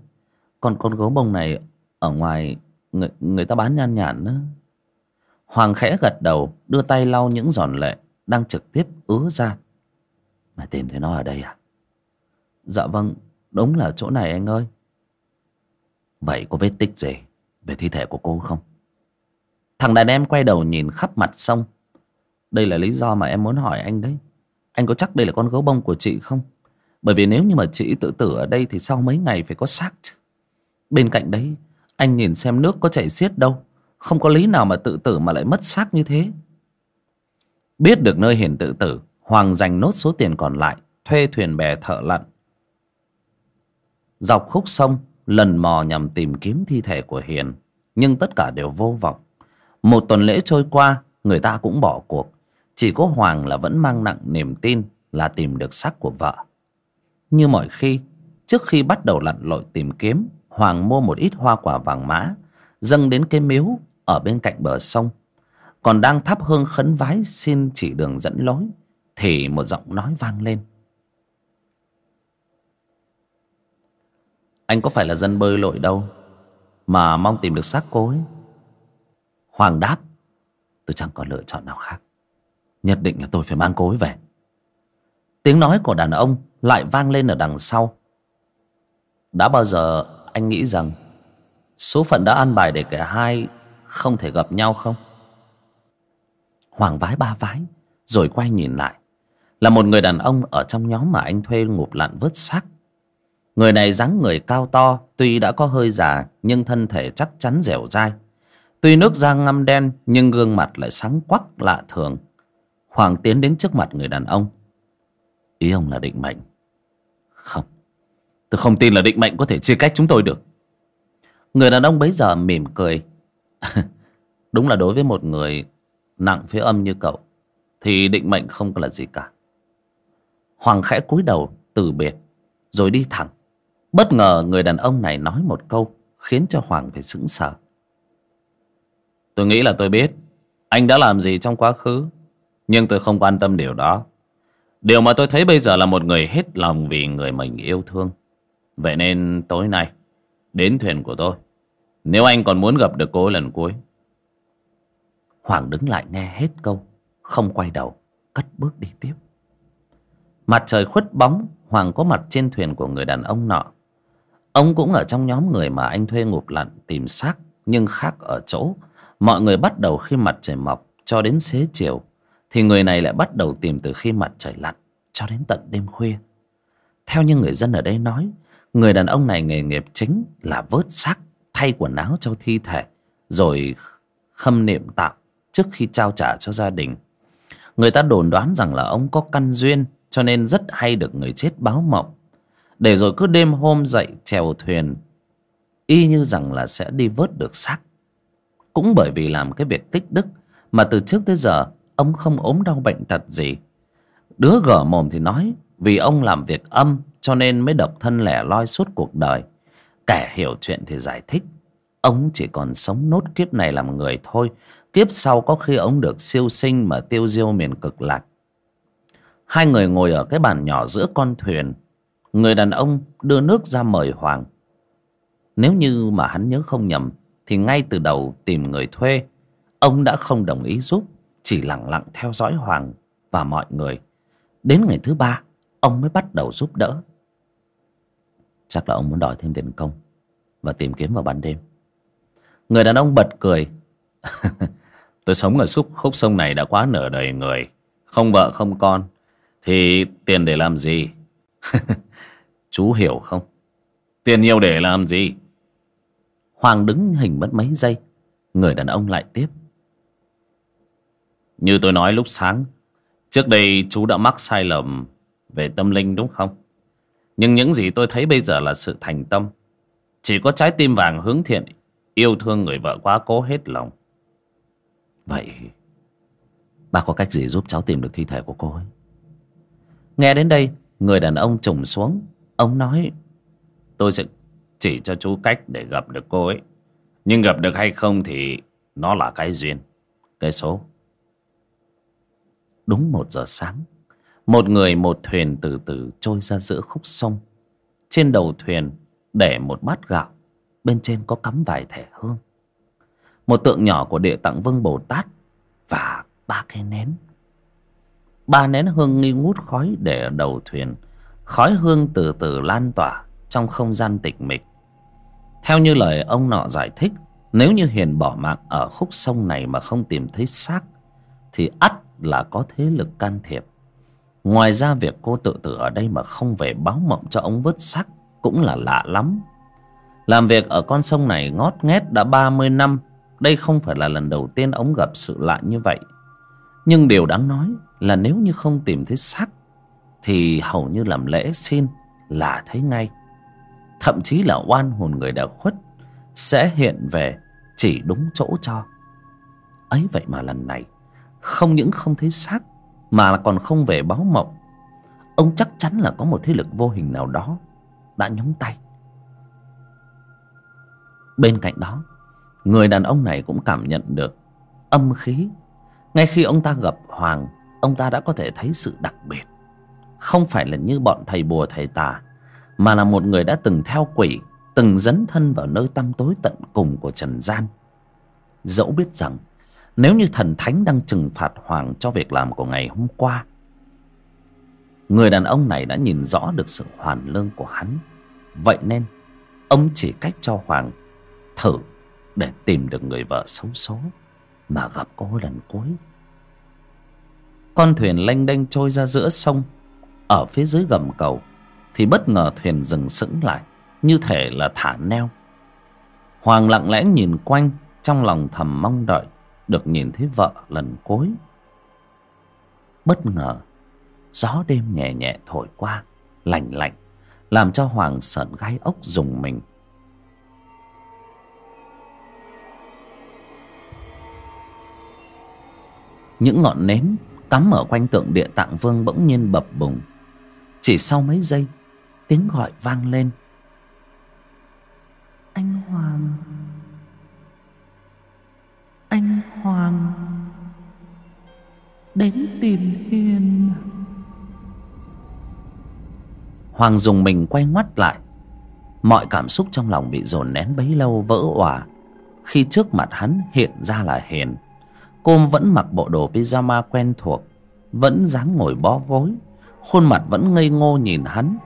Còn con gấu bông này ở ngoài người, người ta bán nhan nhản nữa hoàng khẽ gật đầu đưa tay lau những giòn lệ đang trực tiếp ứa ra. Mày tìm thấy nó ở đây à? Dạ vâng đúng là chỗ này anh ơi. Vậy có vết tích gì về thi thể của cô không? Thằng đàn em quay đầu nhìn khắp mặt sông. Đây là lý do mà em muốn hỏi anh đấy. Anh có chắc đây là con gấu bông của chị không? Bởi vì nếu như mà chị tự tử ở đây thì sau mấy ngày phải có xác chứ. Bên cạnh đấy, anh nhìn xem nước có chảy xiết đâu. Không có lý nào mà tự tử mà lại mất xác như thế. Biết được nơi hiền tự tử, hoàng dành nốt số tiền còn lại, thuê thuyền bè thợ lặn dọc khúc sông, lần mò nhằm tìm kiếm thi thể của hiền. Nhưng tất cả đều vô vọng. Một tuần lễ trôi qua, người ta cũng bỏ cuộc. Chỉ có hoàng là vẫn mang nặng niềm tin là tìm được xác của vợ. Như mọi khi, trước khi bắt đầu lặn lội tìm kiếm, hoàng mua một ít hoa quả vàng mã, dâng đến cái miếu ở bên cạnh bờ sông. Còn đang thắp hương khấn vái xin chỉ đường dẫn lối, thì một giọng nói vang lên. Anh có phải là dân bơi lội đâu mà mong tìm được xác cô ấy? Hoàng đáp, tôi chẳng còn lựa chọn nào khác. Nhất định là tôi phải mang cô ấy về. Tiếng nói của đàn ông lại vang lên ở đằng sau. Đã bao giờ anh nghĩ rằng số phận đã ăn bài để cả hai không thể gặp nhau không? Hoàng vái ba vái, rồi quay nhìn lại. Là một người đàn ông ở trong nhóm mà anh thuê ngụp lặn vớt xác người này dáng người cao to, tuy đã có hơi già, nhưng thân thể chắc chắn dẻo dai. Tuy nước da ngăm đen, nhưng gương mặt lại sáng quắc lạ thường. Hoàng tiến đến trước mặt người đàn ông. Ý ông là định mệnh. Không. Tôi không tin là định mệnh có thể chia cách chúng tôi được. Người đàn ông bấy giờ mỉm cười. đúng là đối với một người nặng phía âm như cậu, thì định mệnh không là gì cả. Hoàng khẽ cúi đầu từ biệt, rồi đi thẳng bất ngờ người đàn ông này nói một câu khiến cho hoàng phải sững sờ. Tôi nghĩ là tôi biết, anh đã làm gì trong quá khứ, nhưng tôi không quan tâm điều đó. Điều mà tôi thấy bây giờ là một người hết lòng vì người mình yêu thương. Vậy nên tối nay, Đến thuyền của tôi, Nếu anh còn muốn gặp được cô lần cuối. Hoàng đứng lại nghe hết câu, Không quay đầu, Cất bước đi tiếp. Mặt trời khuất bóng, Hoàng có mặt trên thuyền của người đàn ông nọ. Ông cũng ở trong nhóm người mà anh thuê ngụp lặn tìm xác, Nhưng khác ở chỗ. Mọi người bắt đầu khi mặt trời mọc cho đến xế chiều, Thì người này lại bắt đầu tìm từ khi mặt trời lặn cho đến tận đêm khuya. Theo như người dân ở đây nói, Người đàn ông này nghề nghiệp chính là vớt xác, Thay quần áo cho thi thể, Rồi khâm niệm tạm trước khi trao trả cho gia đình. Người ta đồn đoán rằng là ông có căn duyên, Cho nên rất hay được người chết báo mộng. Để rồi cứ đêm hôm dậy chèo thuyền. Y như rằng là sẽ đi vớt được xác. Cũng bởi vì làm cái việc tích đức Mà từ trước tới giờ Ông không ốm đau bệnh tật gì. Đứa gở mồm thì nói, Vì ông làm việc âm Cho nên mới độc thân lẻ loi suốt cuộc đời. Kẻ hiểu chuyện thì giải thích, Ông chỉ còn sống nốt kiếp này làm người thôi. Kiếp sau có khi ông được siêu sinh Mà tiêu diêu miền cực lạc. Hai người ngồi ở cái bàn nhỏ giữa con thuyền. Người đàn ông đưa nước ra mời Hoàng. Nếu như mà hắn nhớ không nhầm, Thì ngay từ đầu tìm người thuê, Ông đã không đồng ý giúp, Chỉ lặng lặng theo dõi Hoàng và mọi người. Đến ngày thứ ba, Ông mới bắt đầu giúp đỡ. Chắc là ông muốn đòi thêm tiền công Và tìm kiếm vào ban đêm. Người đàn ông bật cười. Tôi sống ở xúc khúc sông này đã quá nửa đời người, Không vợ không con, Thì tiền để làm gì? Chú hiểu không? Tiền nhiều để làm gì? Hoàng đứng hình mất mấy giây. Người đàn ông lại tiếp. Như tôi nói lúc sáng, Trước đây chú đã mắc sai lầm Về tâm linh đúng không? Nhưng những gì tôi thấy bây giờ là sự thành tâm. Chỉ có trái tim vàng hướng thiện, Yêu thương người vợ quá cố hết lòng. Vậy, Bà có cách gì giúp cháu tìm được thi thể của cô ấy? Nghe đến đây, Người đàn ông trùng xuống. Ông nói, Tôi sẽ chỉ cho chú cách để gặp được cô ấy. Nhưng gặp được hay không thì Nó là cái duyên, Cái số. Đúng một giờ sáng, Một người một thuyền từ từ trôi ra giữa khúc sông. Trên đầu thuyền để một bát gạo, Bên trên có cắm vài thẻ hương. Một tượng nhỏ của địa tạng vương Bồ Tát Và ba cái nén. Ba nén hương nghi ngút khói để đầu thuyền Khói hương từ từ lan tỏa Trong không gian tịch mịch. Theo như lời ông nọ giải thích, Nếu như Hiền bỏ mạng ở khúc sông này Mà không tìm thấy xác, Thì ắt là có thế lực can thiệp. Ngoài ra việc cô tự tử ở đây Mà không về báo mộng cho ông vớt xác Cũng là lạ lắm. Làm việc ở con sông này ngót nghét đã ba mươi năm, Đây không phải là lần đầu tiên ông gặp sự lạ như vậy. Nhưng điều đáng nói là nếu như không tìm thấy xác thì hầu như làm lễ xin là thấy ngay. Thậm chí là oan hồn người đã khuất Sẽ hiện về chỉ đúng chỗ cho. Ấy vậy mà lần này, Không những không thấy xác, Mà còn không về báo mộng. Ông chắc chắn là có một thế lực vô hình nào đó Đã nhúng tay. Bên cạnh đó, Người đàn ông này cũng cảm nhận được Âm khí. Ngay khi ông ta gặp Hoàng, Ông ta đã có thể thấy sự đặc biệt. Không phải là như bọn thầy bùa, thầy tà, Mà là một người đã từng theo quỷ, Từng dấn thân vào nơi tăm tối tận cùng của Trần gian. Dẫu biết rằng, Nếu như thần thánh đang trừng phạt Hoàng Cho việc làm của ngày hôm qua, Người đàn ông này đã nhìn rõ được sự hoàn lương của hắn. Vậy nên, Ông chỉ cách cho Hoàng thử để tìm được người vợ xấu số mà gặp cô lần cuối. Con thuyền lênh đênh trôi ra giữa sông ở phía dưới gầm cầu, thì bất ngờ thuyền dừng sững lại, như thể là thả neo. Hoàng lặng lẽ nhìn quanh, trong lòng thầm mong đợi, được nhìn thấy vợ lần cuối. Bất ngờ, gió đêm nhẹ nhẹ thổi qua lành lạnh, làm cho hoàng sợn gai ốc dùng mình. Những ngọn nến cắm ở quanh tượng địa tạng vương bỗng nhiên bập bùng chỉ sau mấy giây tiếng gọi vang lên. Anh hoàng. Anh hoàng. Đến tìm hiền. Hoàng dùng mình quay ngoắt lại. Mọi cảm xúc trong lòng bị dồn nén bấy lâu vỡ òa. Khi trước mặt hắn hiện ra là hiền cô vẫn mặc bộ đồ pyjama quen thuộc vẫn dáng ngồi bó gối khuôn mặt vẫn ngây ngô nhìn hắn.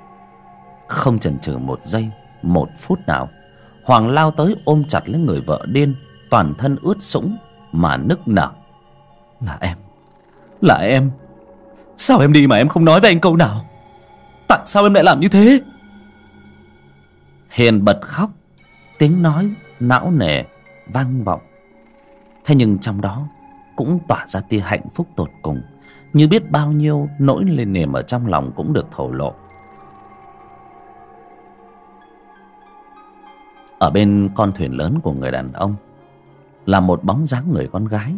Không chần chừ một giây một phút nào hoàng lao tới ôm chặt lấy người vợ điên toàn thân ướt sũng mà nức nở. Là em. Là em. Sao em đi mà em không nói với anh câu nào? Tại sao em lại làm như thế? Hiền bật khóc tiếng nói não nề vang vọng. Thế nhưng trong đó cũng tỏa ra tia hạnh phúc tột cùng như biết bao nhiêu nỗi lên niềm ở trong lòng cũng được thổ lộ. Ở bên con thuyền lớn của người đàn ông, là một bóng dáng người con gái,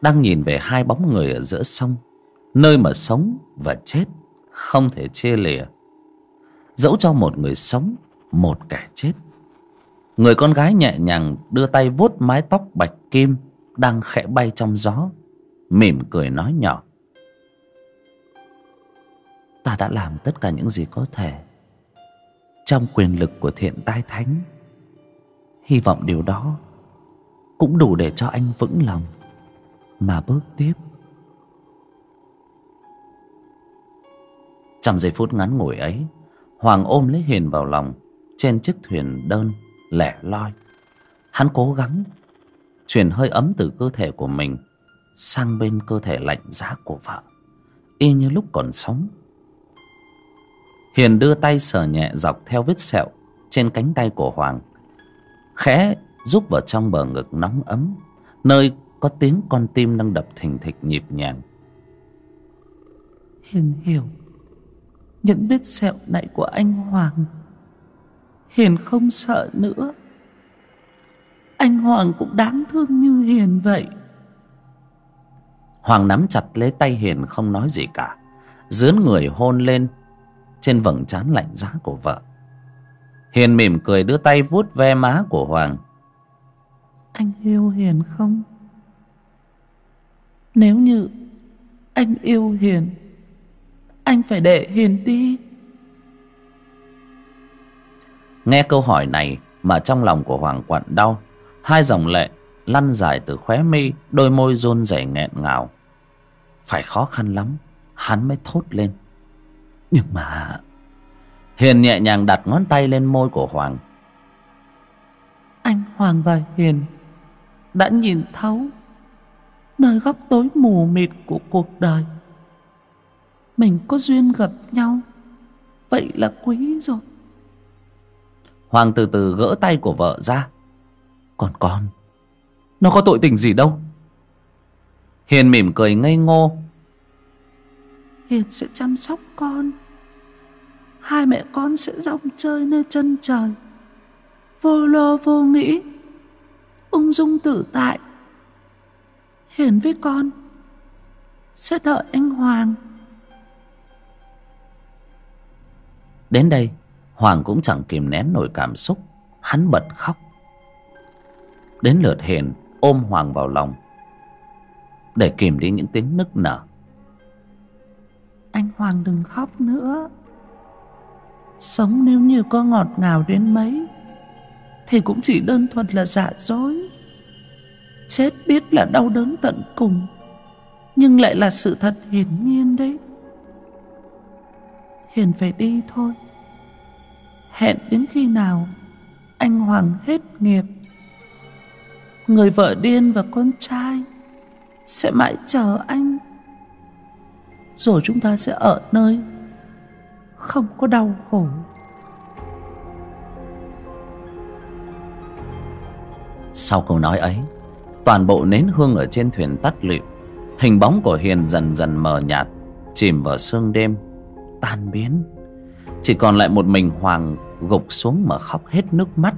đang nhìn về hai bóng người ở giữa sông, nơi mà sống và chết không thể chia lìa. Dẫu cho một người sống, một kẻ chết. Người con gái nhẹ nhàng đưa tay vuốt mái tóc bạch kim đang khẽ bay trong gió, mỉm cười nói nhỏ ta đã làm tất cả những gì có thể. Trong quyền lực của thiện tai thánh, hy vọng điều đó cũng đủ để cho anh vững lòng mà bước tiếp. Trong giây phút ngắn ngủi ấy, hoàng ôm lấy hiền vào lòng trên chiếc thuyền đơn lẻ loi. Hắn cố gắng truyền hơi ấm từ cơ thể của mình sang bên cơ thể lạnh giá của vợ, y như lúc còn sống hiền đưa tay sờ nhẹ dọc theo vết sẹo trên cánh tay của hoàng. Khẽ giúp vào trong bờ ngực nóng ấm nơi có tiếng con tim đang đập thình thịch nhịp nhàng. Hiền hiểu. Những vết sẹo này của anh hoàng. Hiền không sợ nữa. Anh hoàng cũng đáng thương như hiền vậy. Hoàng nắm chặt lấy tay hiền không nói gì cả dướn người hôn lên trên vầng trán lạnh giá của vợ. Hiền mỉm cười đưa tay vuốt ve má của hoàng. Anh yêu hiền không? Nếu như anh yêu hiền anh phải để hiền đi. Nghe câu hỏi này mà trong lòng của hoàng quặn đau hai dòng lệ lăn dài từ khóe mi đôi môi run rẩy nghẹn ngào. Phải khó khăn lắm hắn mới thốt lên nhưng mà hiền nhẹ nhàng đặt ngón tay lên môi của hoàng. Anh hoàng và hiền đã nhìn thấu nơi góc tối mù mịt của cuộc đời. Mình có duyên gặp nhau. Vậy là quý rồi. Hoàng từ từ gỡ tay của vợ ra. Còn con nó có tội tình gì đâu? Hiền mỉm cười ngây ngô. Hiền sẽ chăm sóc con hai mẹ con sẽ rong chơi nơi chân trời. Vô lo vô nghĩ ung dung tự tại. Hiền với con sẽ đợi anh hoàng. Đến đây hoàng cũng chẳng kìm nén nổi cảm xúc. Hắn bật khóc. Đến lượt hiền ôm hoàng vào lòng để kìm đi những tiếng nức nở. Anh hoàng đừng khóc nữa sống nếu như có ngọt ngào đến mấy, thì cũng chỉ đơn thuần là giả dối. Chết biết là đau đớn tận cùng, nhưng lại là sự thật hiển nhiên đấy. Hiền phải đi thôi. Hẹn đến khi nào, anh hoàng hết nghiệp. Người vợ điên và con trai sẽ mãi chờ anh. Rồi chúng ta sẽ ở nơi không có đau khổ. Sau câu nói ấy, toàn bộ nến hương ở trên thuyền tắt lịm. Hình bóng của hiền dần dần mờ nhạt, chìm vào sương đêm, tan biến. Chỉ còn lại một mình hoàng gục xuống mà khóc hết nước mắt.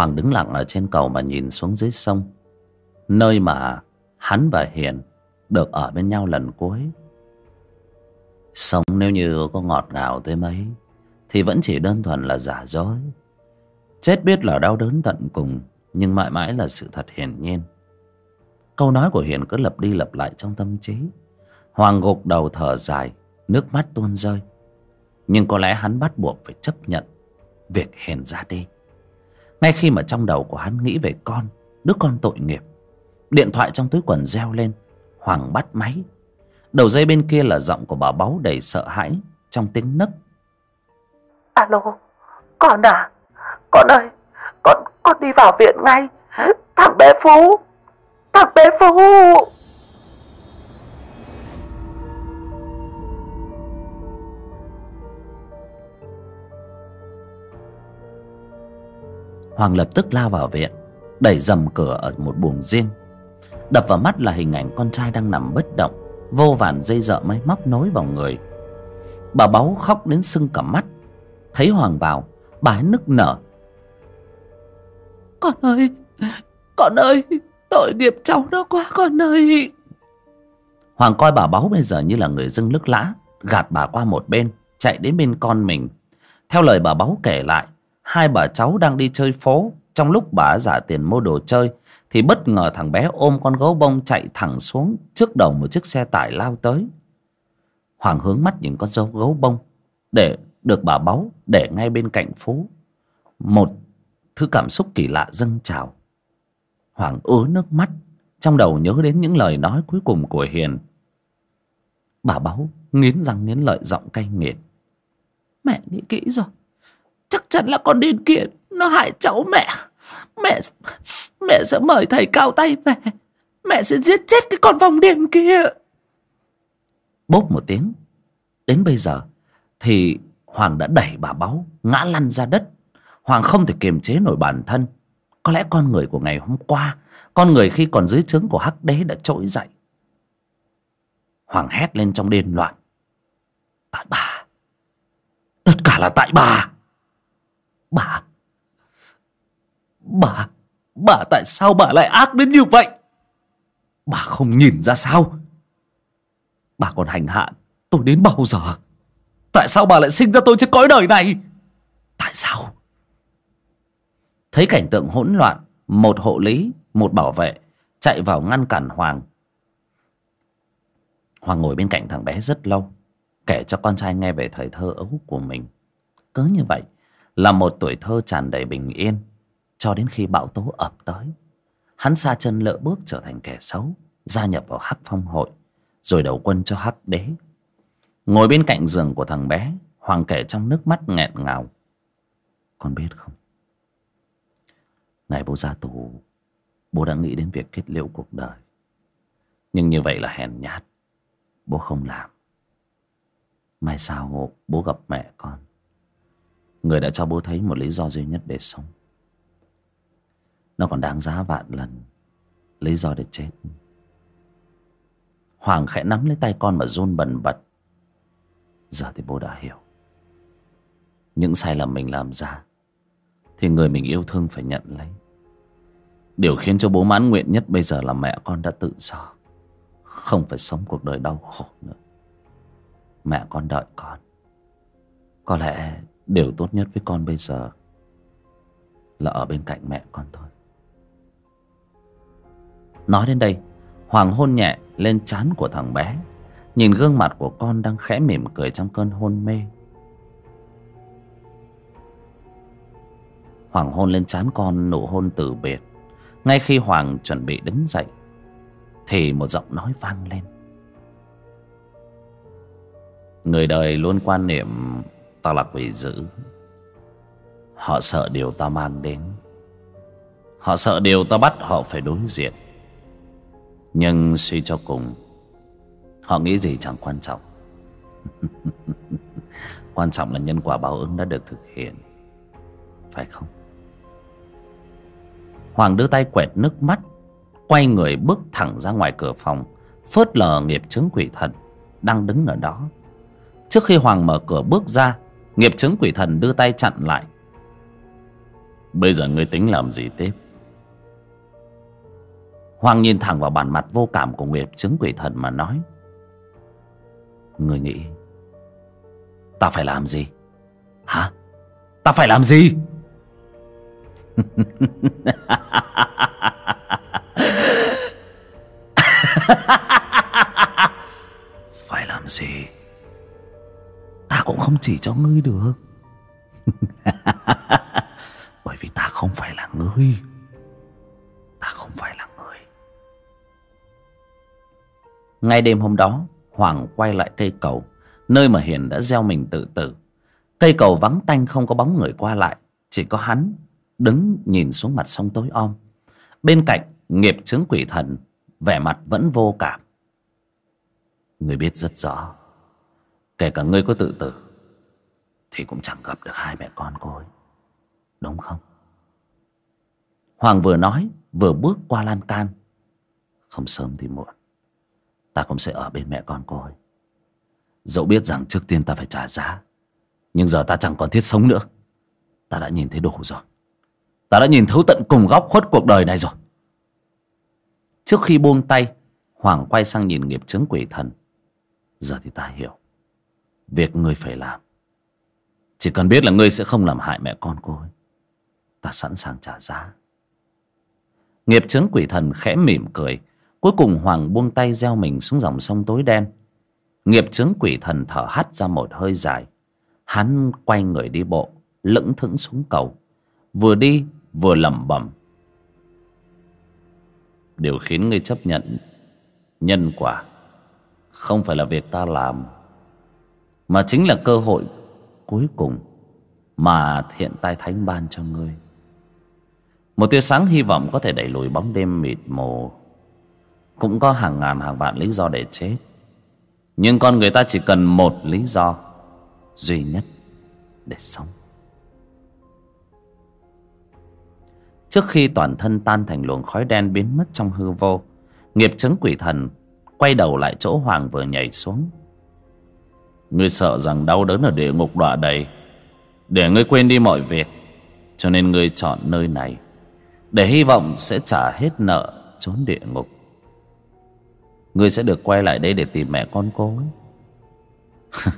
Hoàng đứng lặng ở trên cầu mà nhìn xuống dưới sông. Nơi mà hắn và hiền được ở bên nhau lần cuối. Sống nếu như có ngọt ngào tới mấy, thì vẫn chỉ đơn thuần là giả dối. Chết biết là đau đớn tận cùng, nhưng mãi mãi là sự thật hiển nhiên. Câu nói của hiền cứ lặp đi lặp lại trong tâm trí. Hoàng gục đầu thở dài, nước mắt tuôn rơi. Nhưng có lẽ hắn bắt buộc phải chấp nhận việc hiền ra đi ngay khi mà trong đầu của hắn nghĩ về con, đứa con tội nghiệp, điện thoại trong túi quần reo lên hoàng bắt máy. Đầu dây bên kia là giọng của bà báu đầy sợ hãi, trong tiếng nấc. Alo, con à con ơi, con con đi vào viện ngay. Thằng bé phú, thằng bé phú. Hoàng lập tức lao vào viện đẩy dầm cửa ở một buồng riêng. Đập vào mắt là hình ảnh con trai đang nằm bất động vô vàn dây dợ máy móc nối vào người. Bà báu khóc đến sưng cả mắt. Thấy hoàng vào bà ấy nức nở. Con ơi con ơi tội nghiệp cháu nó quá con ơi. Hoàng coi bà báu bây giờ như là người dưng lức lã gạt bà qua một bên chạy đến bên con mình. Theo lời bà báu kể lại hai bà cháu đang đi chơi phố. Trong lúc bà giả tiền mua đồ chơi, thì bất ngờ thằng bé ôm con gấu bông chạy thẳng xuống trước đầu một chiếc xe tải lao tới. Hoàng hướng mắt nhìn con dấu gấu bông, để, được bà báu để ngay bên cạnh phố. một thứ cảm xúc kỳ lạ dâng trào. Hoàng ứa nước mắt, trong đầu nhớ đến những lời nói cuối cùng của hiền. Bà báu nghiến răng nghiến lợi giọng cay nghiệt. Mẹ nghĩ kỹ rồi chắc chắn là con điên kia. Nó hại cháu mẹ. Mẹ mẹ sẽ mời thầy cao tay về. Mẹ sẽ giết chết cái con vòng điên kia. Bốp một tiếng. Đến bây giờ thì hoàng đã đẩy bà báu ngã lăn ra đất. Hoàng không thể kiềm chế nổi bản thân. Có lẽ con người của ngày hôm qua, con người khi còn dưới trướng của hắc đế đã trỗi dậy. Hoàng hét lên trong điên loạn. Tại bà. Tất cả là tại bà bà bà bà tại sao bà lại ác đến như vậy? Bà không nhìn ra sao? Bà còn hành hạ tôi đến bao giờ? Tại sao bà lại sinh ra tôi trên cõi đời này? Tại sao? Thấy cảnh tượng hỗn loạn, một hộ lý, một bảo vệ chạy vào ngăn cản hoàng. Hoàng ngồi bên cạnh thằng bé rất lâu, kể cho con trai nghe về thời thơ ấu của mình. Cứ như vậy là một tuổi thơ tràn đầy bình yên. Cho đến khi bão tố ập tới, hắn xa chân lỡ bước trở thành kẻ xấu, gia nhập vào hắc phong hội, rồi đầu quân cho hắc đế. Ngồi bên cạnh giường của thằng bé, hoàng kể trong nước mắt nghẹn ngào. Con biết không? Ngày bố ra tù, bố đã nghĩ đến việc kết liễu cuộc đời. Nhưng như vậy là hèn nhát. Bố không làm. Mai sau bố gặp mẹ con người đã cho bố thấy một lý do duy nhất để sống. Nó còn đáng giá vạn lần lý do để chết. Hoàng khẽ nắm lấy tay con mà run bần bật. Giờ thì bố đã hiểu. Những sai lầm mình làm ra thì người mình yêu thương phải nhận lấy. Điều khiến cho bố mãn nguyện nhất bây giờ là mẹ con đã tự do, không phải sống cuộc đời đau khổ nữa. Mẹ con đợi con. Có lẽ điều tốt nhất với con bây giờ là ở bên cạnh mẹ con thôi. Nói đến đây, hoàng hôn nhẹ lên trán của thằng bé. Nhìn gương mặt của con đang khẽ mỉm cười trong cơn hôn mê. Hoàng hôn lên trán con nụ hôn từ biệt. Ngay khi hoàng chuẩn bị đứng dậy, thì một giọng nói vang lên. Người đời luôn quan niệm ta là quỷ dữ. Họ sợ điều ta mang đến. Họ sợ điều ta bắt, họ phải đối diện. Nhưng suy cho cùng, họ nghĩ gì chẳng quan trọng. Quan trọng là nhân quả báo ứng đã được thực hiện. Phải không? Hoàng đưa tay quẹt nước mắt, quay người bước thẳng ra ngoài cửa phòng, phớt lờ nghiệp chứng quỷ thần đang đứng ở đó. Trước khi hoàng mở cửa bước ra nghiệp chứng quỷ thần đưa tay chặn lại. Bây giờ ngươi tính làm gì tiếp? Hoàng nhìn thẳng vào bản mặt vô cảm của Nguyệt chứng quỷ thần mà nói. Người nghĩ, Ta phải làm gì? Hả? Ta phải làm gì? Phải làm gì? Ta cũng không chỉ cho ngươi được. Bởi vì ta không phải là ngươi. Ta không phải là người Ngay đêm hôm đó, Hoàng quay lại cây cầu, Nơi mà Hiền đã gieo mình tự tử. Cây cầu vắng tanh không có bóng người qua lại, Chỉ có hắn Đứng nhìn xuống mặt sông tối om. Bên cạnh, nghiệp chứng quỷ thần, Vẻ mặt vẫn vô cảm. Người biết rất rõ Kể cả ngươi có tự tử, Thì cũng chẳng gặp được hai mẹ con cô ấy. Đúng không? Hoàng vừa nói, Vừa bước qua lan can. Không sớm thì muộn, Ta cũng sẽ ở bên mẹ con cô ấy. Dẫu biết rằng trước tiên ta phải trả giá, Nhưng giờ ta chẳng còn thiết sống nữa. Ta đã nhìn thấy đủ rồi. Ta đã nhìn thấu tận cùng góc khuất cuộc đời này rồi. Trước khi buông tay, Hoàng quay sang nhìn nghiệp chứng quỷ thần. Giờ thì ta hiểu. Việc ngươi phải làm. Chỉ cần biết là ngươi sẽ không làm hại mẹ con cô ấy. Ta sẵn sàng trả giá. Nghiệp chướng quỷ thần khẽ mỉm cười. Cuối cùng Hoàng buông tay gieo mình xuống dòng sông tối đen. Nghiệp chướng quỷ thần thở hắt ra một hơi dài. Hắn quay người đi bộ, Lững thững xuống cầu. Vừa đi, vừa lẩm bẩm. Điều khiến ngươi chấp nhận Nhân quả Không phải là việc ta làm mà chính là cơ hội Cuối cùng Mà thiện tai thánh ban cho ngươi. Một tia sáng hy vọng có thể đẩy lùi bóng đêm mịt mù. Cũng có hàng ngàn hàng vạn lý do để chết. Nhưng con người ta chỉ cần một lý do Duy nhất Để sống. Trước khi toàn thân tan thành luồng khói đen biến mất trong hư vô, Nghiệp chứng quỷ thần Quay đầu lại chỗ Hoàng vừa nhảy xuống. Ngươi sợ rằng đau đớn ở địa ngục đọa đầy. Để ngươi quên đi mọi việc, Cho nên ngươi chọn nơi này, Để hy vọng sẽ trả hết nợ trốn địa ngục. Ngươi sẽ được quay lại đây để tìm mẹ con cô ấy.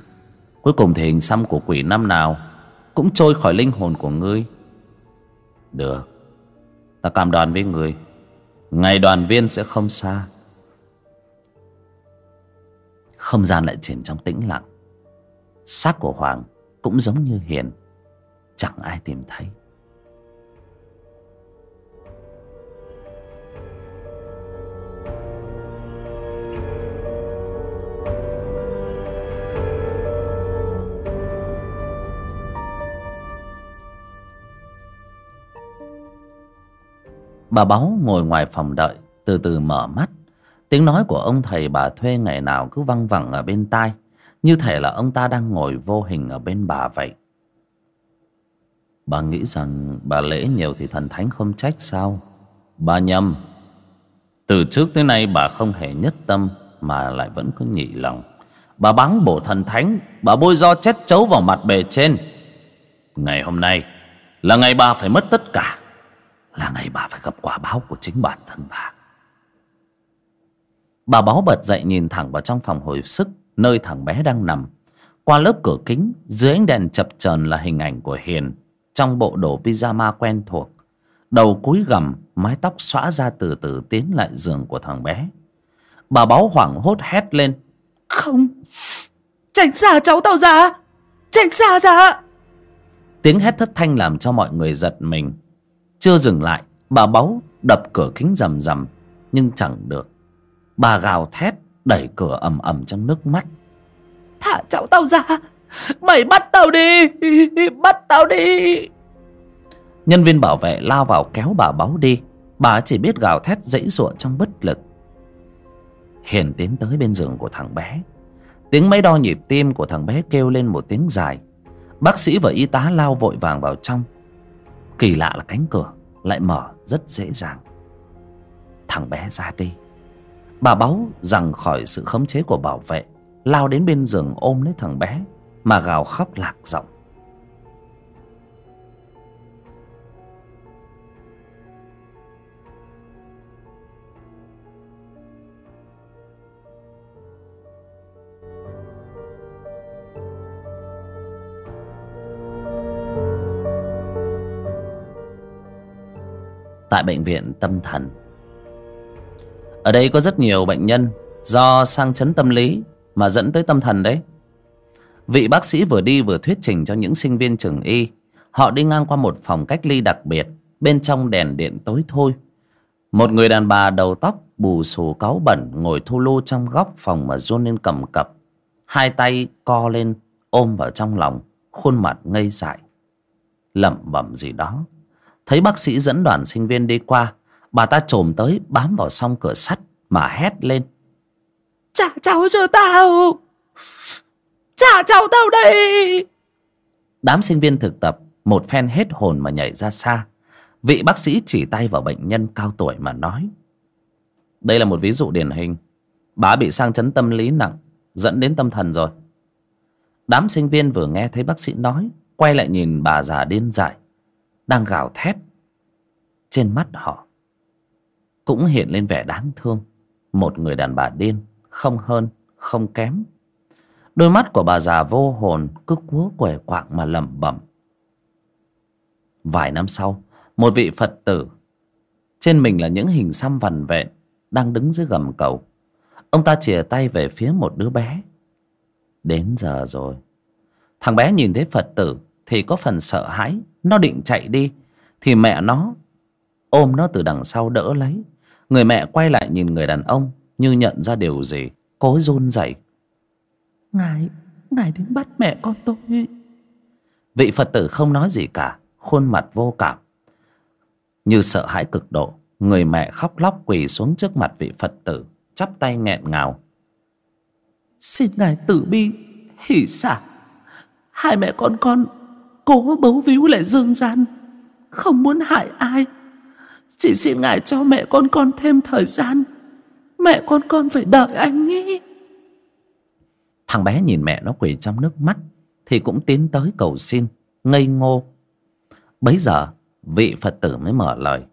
Cuối cùng thì hình xăm của quỷ năm nào Cũng trôi khỏi linh hồn của ngươi. Được, Ta cam đoan với người Ngày đoàn viên sẽ không xa. Không gian lại chìm trong tĩnh lặng. Xác của Hoàng cũng giống như Hiền Chẳng ai tìm thấy. Bà Báu ngồi ngoài phòng đợi, Từ từ mở mắt. Tiếng nói của ông thầy bà thuê ngày nào cứ văng vẳng ở bên tai. Như thể là ông ta đang ngồi vô hình ở bên bà vậy. Bà nghĩ rằng bà lễ nhiều thì thần thánh không trách sao? Bà nhầm. Từ trước tới nay bà không hề nhất tâm Mà lại vẫn cứ nhị lòng. Bà báng bổ thần thánh, Bà bôi do chết chấu vào mặt bề trên. Ngày hôm nay Là ngày bà phải mất tất cả, là ngày bà phải gặp quả báo của chính bản thân bà. Bà báo bật dậy nhìn thẳng vào trong phòng hồi sức nơi thằng bé đang nằm. Qua lớp cửa kính, dưới ánh đèn chập chờn là hình ảnh của hiền, trong bộ đồ pyjama quen thuộc. Đầu cúi gằm, mái tóc xõa ra từ từ tiến lại giường của thằng bé. Bà báo hoảng hốt hét lên, không! Tránh xa cháu tao ra! Tránh xa ra! Tiếng hét thất thanh làm cho mọi người giật mình. Chưa dừng lại, Bà báu đập cửa kính rầm rầm, Nhưng chẳng được. Bà gào thét đẩy cửa ầm ầm trong nước mắt. Thả cháu tao ra. Mày bắt tao đi. Bắt tao đi. Nhân viên bảo vệ lao vào kéo bà báu đi. Bà chỉ biết gào thét dãy ruộng trong bất lực. Hiền tiến tới bên giường của thằng bé. Tiếng máy đo nhịp tim của thằng bé kêu lên một tiếng dài. Bác sĩ và y tá lao vội vàng vào trong. Kỳ lạ là cánh cửa lại mở rất dễ dàng. Thằng bé ra đi bà báu rằng khỏi sự khống chế của bảo vệ, lao đến bên giường ôm lấy thằng bé, mà gào khóc lạc giọng. Tại bệnh viện tâm thần ở đây có rất nhiều bệnh nhân do sang chấn tâm lý mà dẫn tới tâm thần đấy. Vị bác sĩ vừa đi vừa thuyết trình cho những sinh viên trường y. Họ đi ngang qua một phòng cách ly đặc biệt, bên trong đèn điện tối thôi một người đàn bà đầu tóc bù xù cáu bẩn ngồi thu lu trong góc phòng mà run lên cầm cập. Hai tay co lên, ôm vào trong lòng, khuôn mặt ngây dại. Lẩm bẩm gì đó. Thấy bác sĩ dẫn đoàn sinh viên đi qua bà ta trồm tới bám vào song cửa sắt mà hét lên. Trả cháu cho tao. Trả cháu tao đây. Đám sinh viên thực tập một phen hết hồn mà nhảy ra xa. Vị bác sĩ chỉ tay vào bệnh nhân cao tuổi mà nói đây là một ví dụ điển hình. Bà bị sang chấn tâm lý nặng dẫn đến tâm thần rồi. Đám sinh viên vừa nghe thấy bác sĩ nói quay lại nhìn bà già điên dại đang gào thét. Trên mắt họ cũng hiện lên vẻ đáng thương. Một người đàn bà điên, không hơn, không kém. Đôi mắt của bà già vô hồn cứ cúa quẻ quạng mà lẩm bẩm. Vài năm sau, một vị phật tử, trên mình là những hình xăm vằn vẹn đang đứng dưới gầm cầu. Ông ta chìa tay về phía một đứa bé. Đến giờ rồi. Thằng bé nhìn thấy phật tử thì có phần sợ hãi. Nó định chạy đi, thì mẹ nó ôm nó từ đằng sau đỡ lấy người mẹ quay lại nhìn người đàn ông như nhận ra điều gì cố run rẩy. Ngài ngài đến bắt mẹ con tôi. Vị phật tử không nói gì cả khuôn mặt vô cảm. Như sợ hãi cực độ người mẹ khóc lóc quỳ xuống trước mặt vị phật tử chắp tay nghẹn ngào. Xin ngài tử bi hỷ xả. Hai mẹ con con cố bấu víu lại dương gian không muốn hại ai chỉ xin ngài cho mẹ con con thêm thời gian. Mẹ con con phải đợi anh nghĩ thằng bé nhìn mẹ nó quỳ trong nước mắt, thì cũng tiến tới cầu xin, ngây ngô. Bấy giờ, vị phật tử mới mở lời.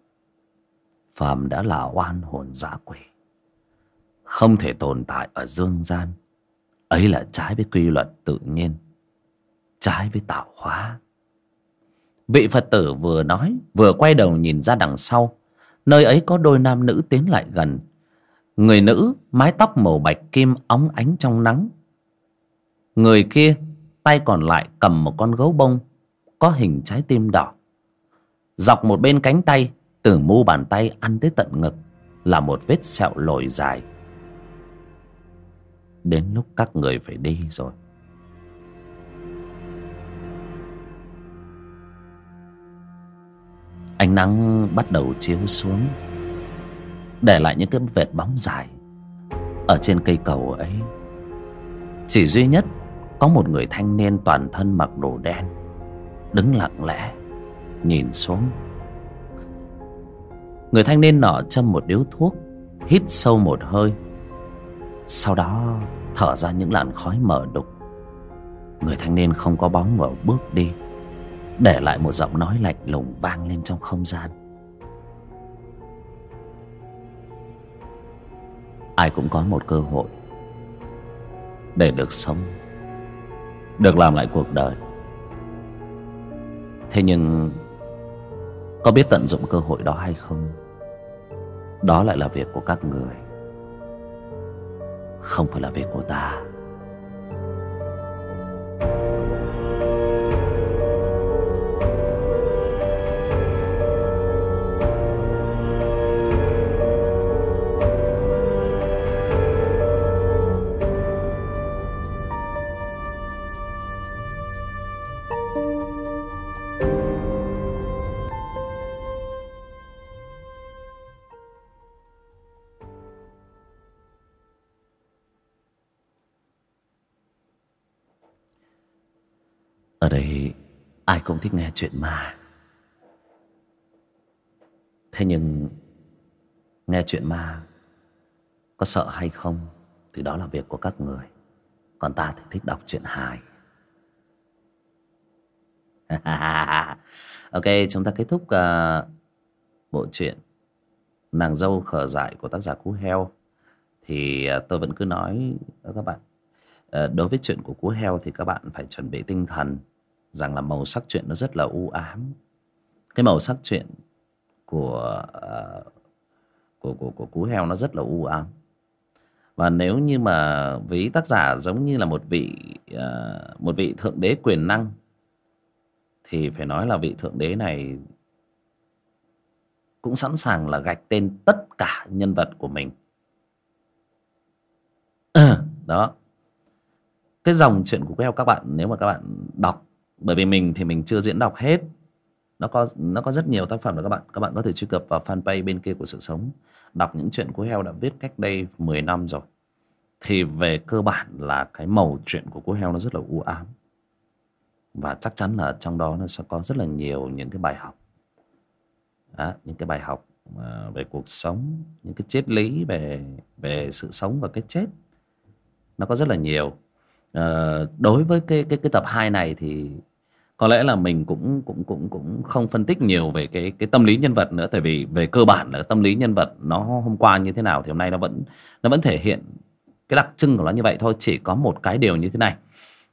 Phàm đã là oan hồn giả quỷ, không thể tồn tại ở dương gian. Ấy là trái với quy luật tự nhiên, trái với tạo hóa vị phật tử vừa nói, vừa quay đầu nhìn ra đằng sau. Nơi ấy có đôi nam nữ tiến lại gần. Người nữ, mái tóc màu bạch kim óng ánh trong nắng. Người kia, tay còn lại cầm một con gấu bông, có hình trái tim đỏ. Dọc một bên cánh tay, từ mu bàn tay ăn tới tận ngực, là một vết sẹo lồi dài. Đến lúc các người phải đi rồi. Ánh nắng bắt đầu chiếu xuống, để lại những cái vệt bóng dài ở trên cây cầu ấy. Chỉ duy nhất có một người thanh niên toàn thân mặc đồ đen đứng lặng lẽ, nhìn xuống. Người thanh niên nọ châm một điếu thuốc, hít sâu một hơi, sau đó thở ra những làn khói mờ đục. Người thanh niên không có bóng và bước đi để lại một giọng nói lạnh lùng vang lên trong không gian. Ai cũng có một cơ hội để được sống, được làm lại cuộc đời. Thế nhưng, có biết tận dụng cơ hội đó hay không? Đó lại là việc của các người, không phải là việc của ta. Ở đây ai cũng thích nghe chuyện ma. Thế nhưng nghe chuyện ma có sợ hay không thì đó là việc của các người. Còn ta thì thích đọc truyện hài. Ok chúng ta kết thúc uh, bộ truyện nàng dâu khờ dại của tác giả cú heo. Thì uh, tôi vẫn cứ nói với các bạn uh, đối với chuyện của cú heo thì các bạn phải chuẩn bị tinh thần rằng là màu sắc chuyện nó rất là u ám. Cái màu sắc chuyện của ờ, của của của cú heo nó rất là u ám. Và nếu như mà ví tác giả giống như là một vị uh, một vị thượng đế quyền năng thì phải nói là vị thượng đế này cũng sẵn sàng là gạch tên tất cả nhân vật của mình. Đó. Cái dòng chuyện của heo các bạn nếu mà các bạn đọc bởi vì mình thì mình chưa diễn đọc hết. Nó có nó có rất nhiều tác phẩm đó các bạn các bạn có thể truy cập vào fanpage bên kia của sự sống. Đọc những chuyện của heo đã viết cách đây 10 năm rồi. Thì về cơ bản là cái màu chuyện của cô heo nó rất là u ám. Và chắc chắn là trong đó nó sẽ có rất là nhiều những cái bài học. Đó, những cái bài học ờ, về cuộc sống những cái triết lý về về sự sống và cái chết. Nó có rất là nhiều. Ờ, đối với cái cái cái tập 2 này thì có lẽ là mình cũng cũng cũng cũng không phân tích nhiều về cái cái tâm lý nhân vật nữa tại vì về cơ bản là tâm lý nhân vật nó hôm qua như thế nào thì hôm nay nó vẫn nó vẫn thể hiện cái đặc trưng của nó như vậy thôi chỉ có một cái điều như thế này.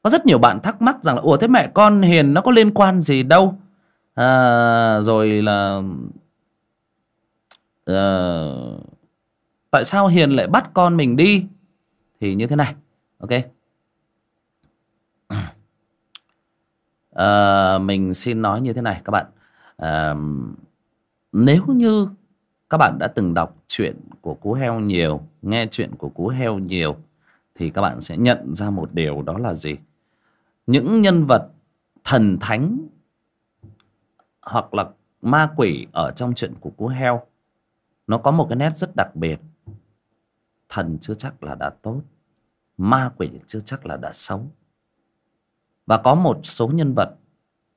Có rất nhiều bạn thắc mắc rằng là ủa thế mẹ con hiền nó có liên quan gì đâu? À, rồi là à, tại sao hiền lại bắt con mình đi? Thì như thế này ok? À, mình xin nói như thế này các bạn. À, nếu như các bạn đã từng đọc chuyện của cú heo nhiều nghe chuyện của cú heo nhiều thì các bạn sẽ nhận ra một điều đó là gì? Những nhân vật thần thánh hoặc là ma quỷ ở trong chuyện của cú heo nó có một cái nét rất đặc biệt. Thần chưa chắc là đã tốt ma quỷ chưa chắc là đã xấu và có một số nhân vật,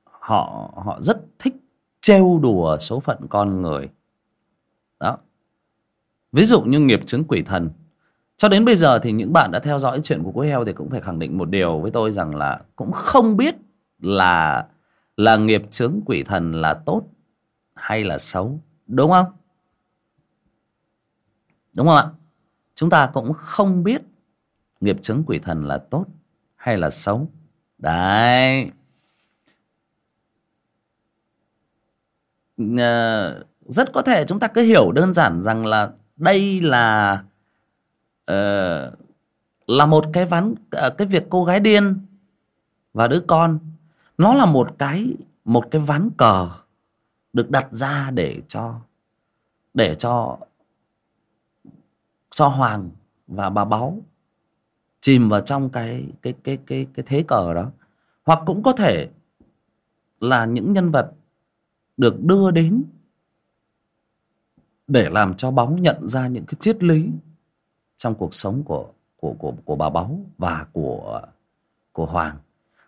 họ họ rất thích trêu đùa số phận con người. Đó. Ví dụ như nghiệp chứng quỷ thần. Cho đến bây giờ thì những bạn đã theo dõi chuyện của cô heo thì cũng phải khẳng định một điều với tôi rằng là cũng không biết là là nghiệp chứng quỷ thần là tốt hay là xấu, đúng không? Đúng không ạ? Chúng ta cũng không biết nghiệp chứng quỷ thần là tốt hay là xấu đấy. Ờ, rất có thể chúng ta cứ hiểu đơn giản rằng là đây là uh, là một cái ván ờ, cái việc cô gái điên và đứa con. Nó là một cái một cái ván cờ được đặt ra để cho để cho cho hoàng và bà báu chìm vào trong cái cái cái cái cái thế cờ đó. Hoặc cũng có thể là những nhân vật được đưa đến để làm cho bóng nhận ra những cái triết lý trong cuộc sống của của của của bà báu và của của hoàng.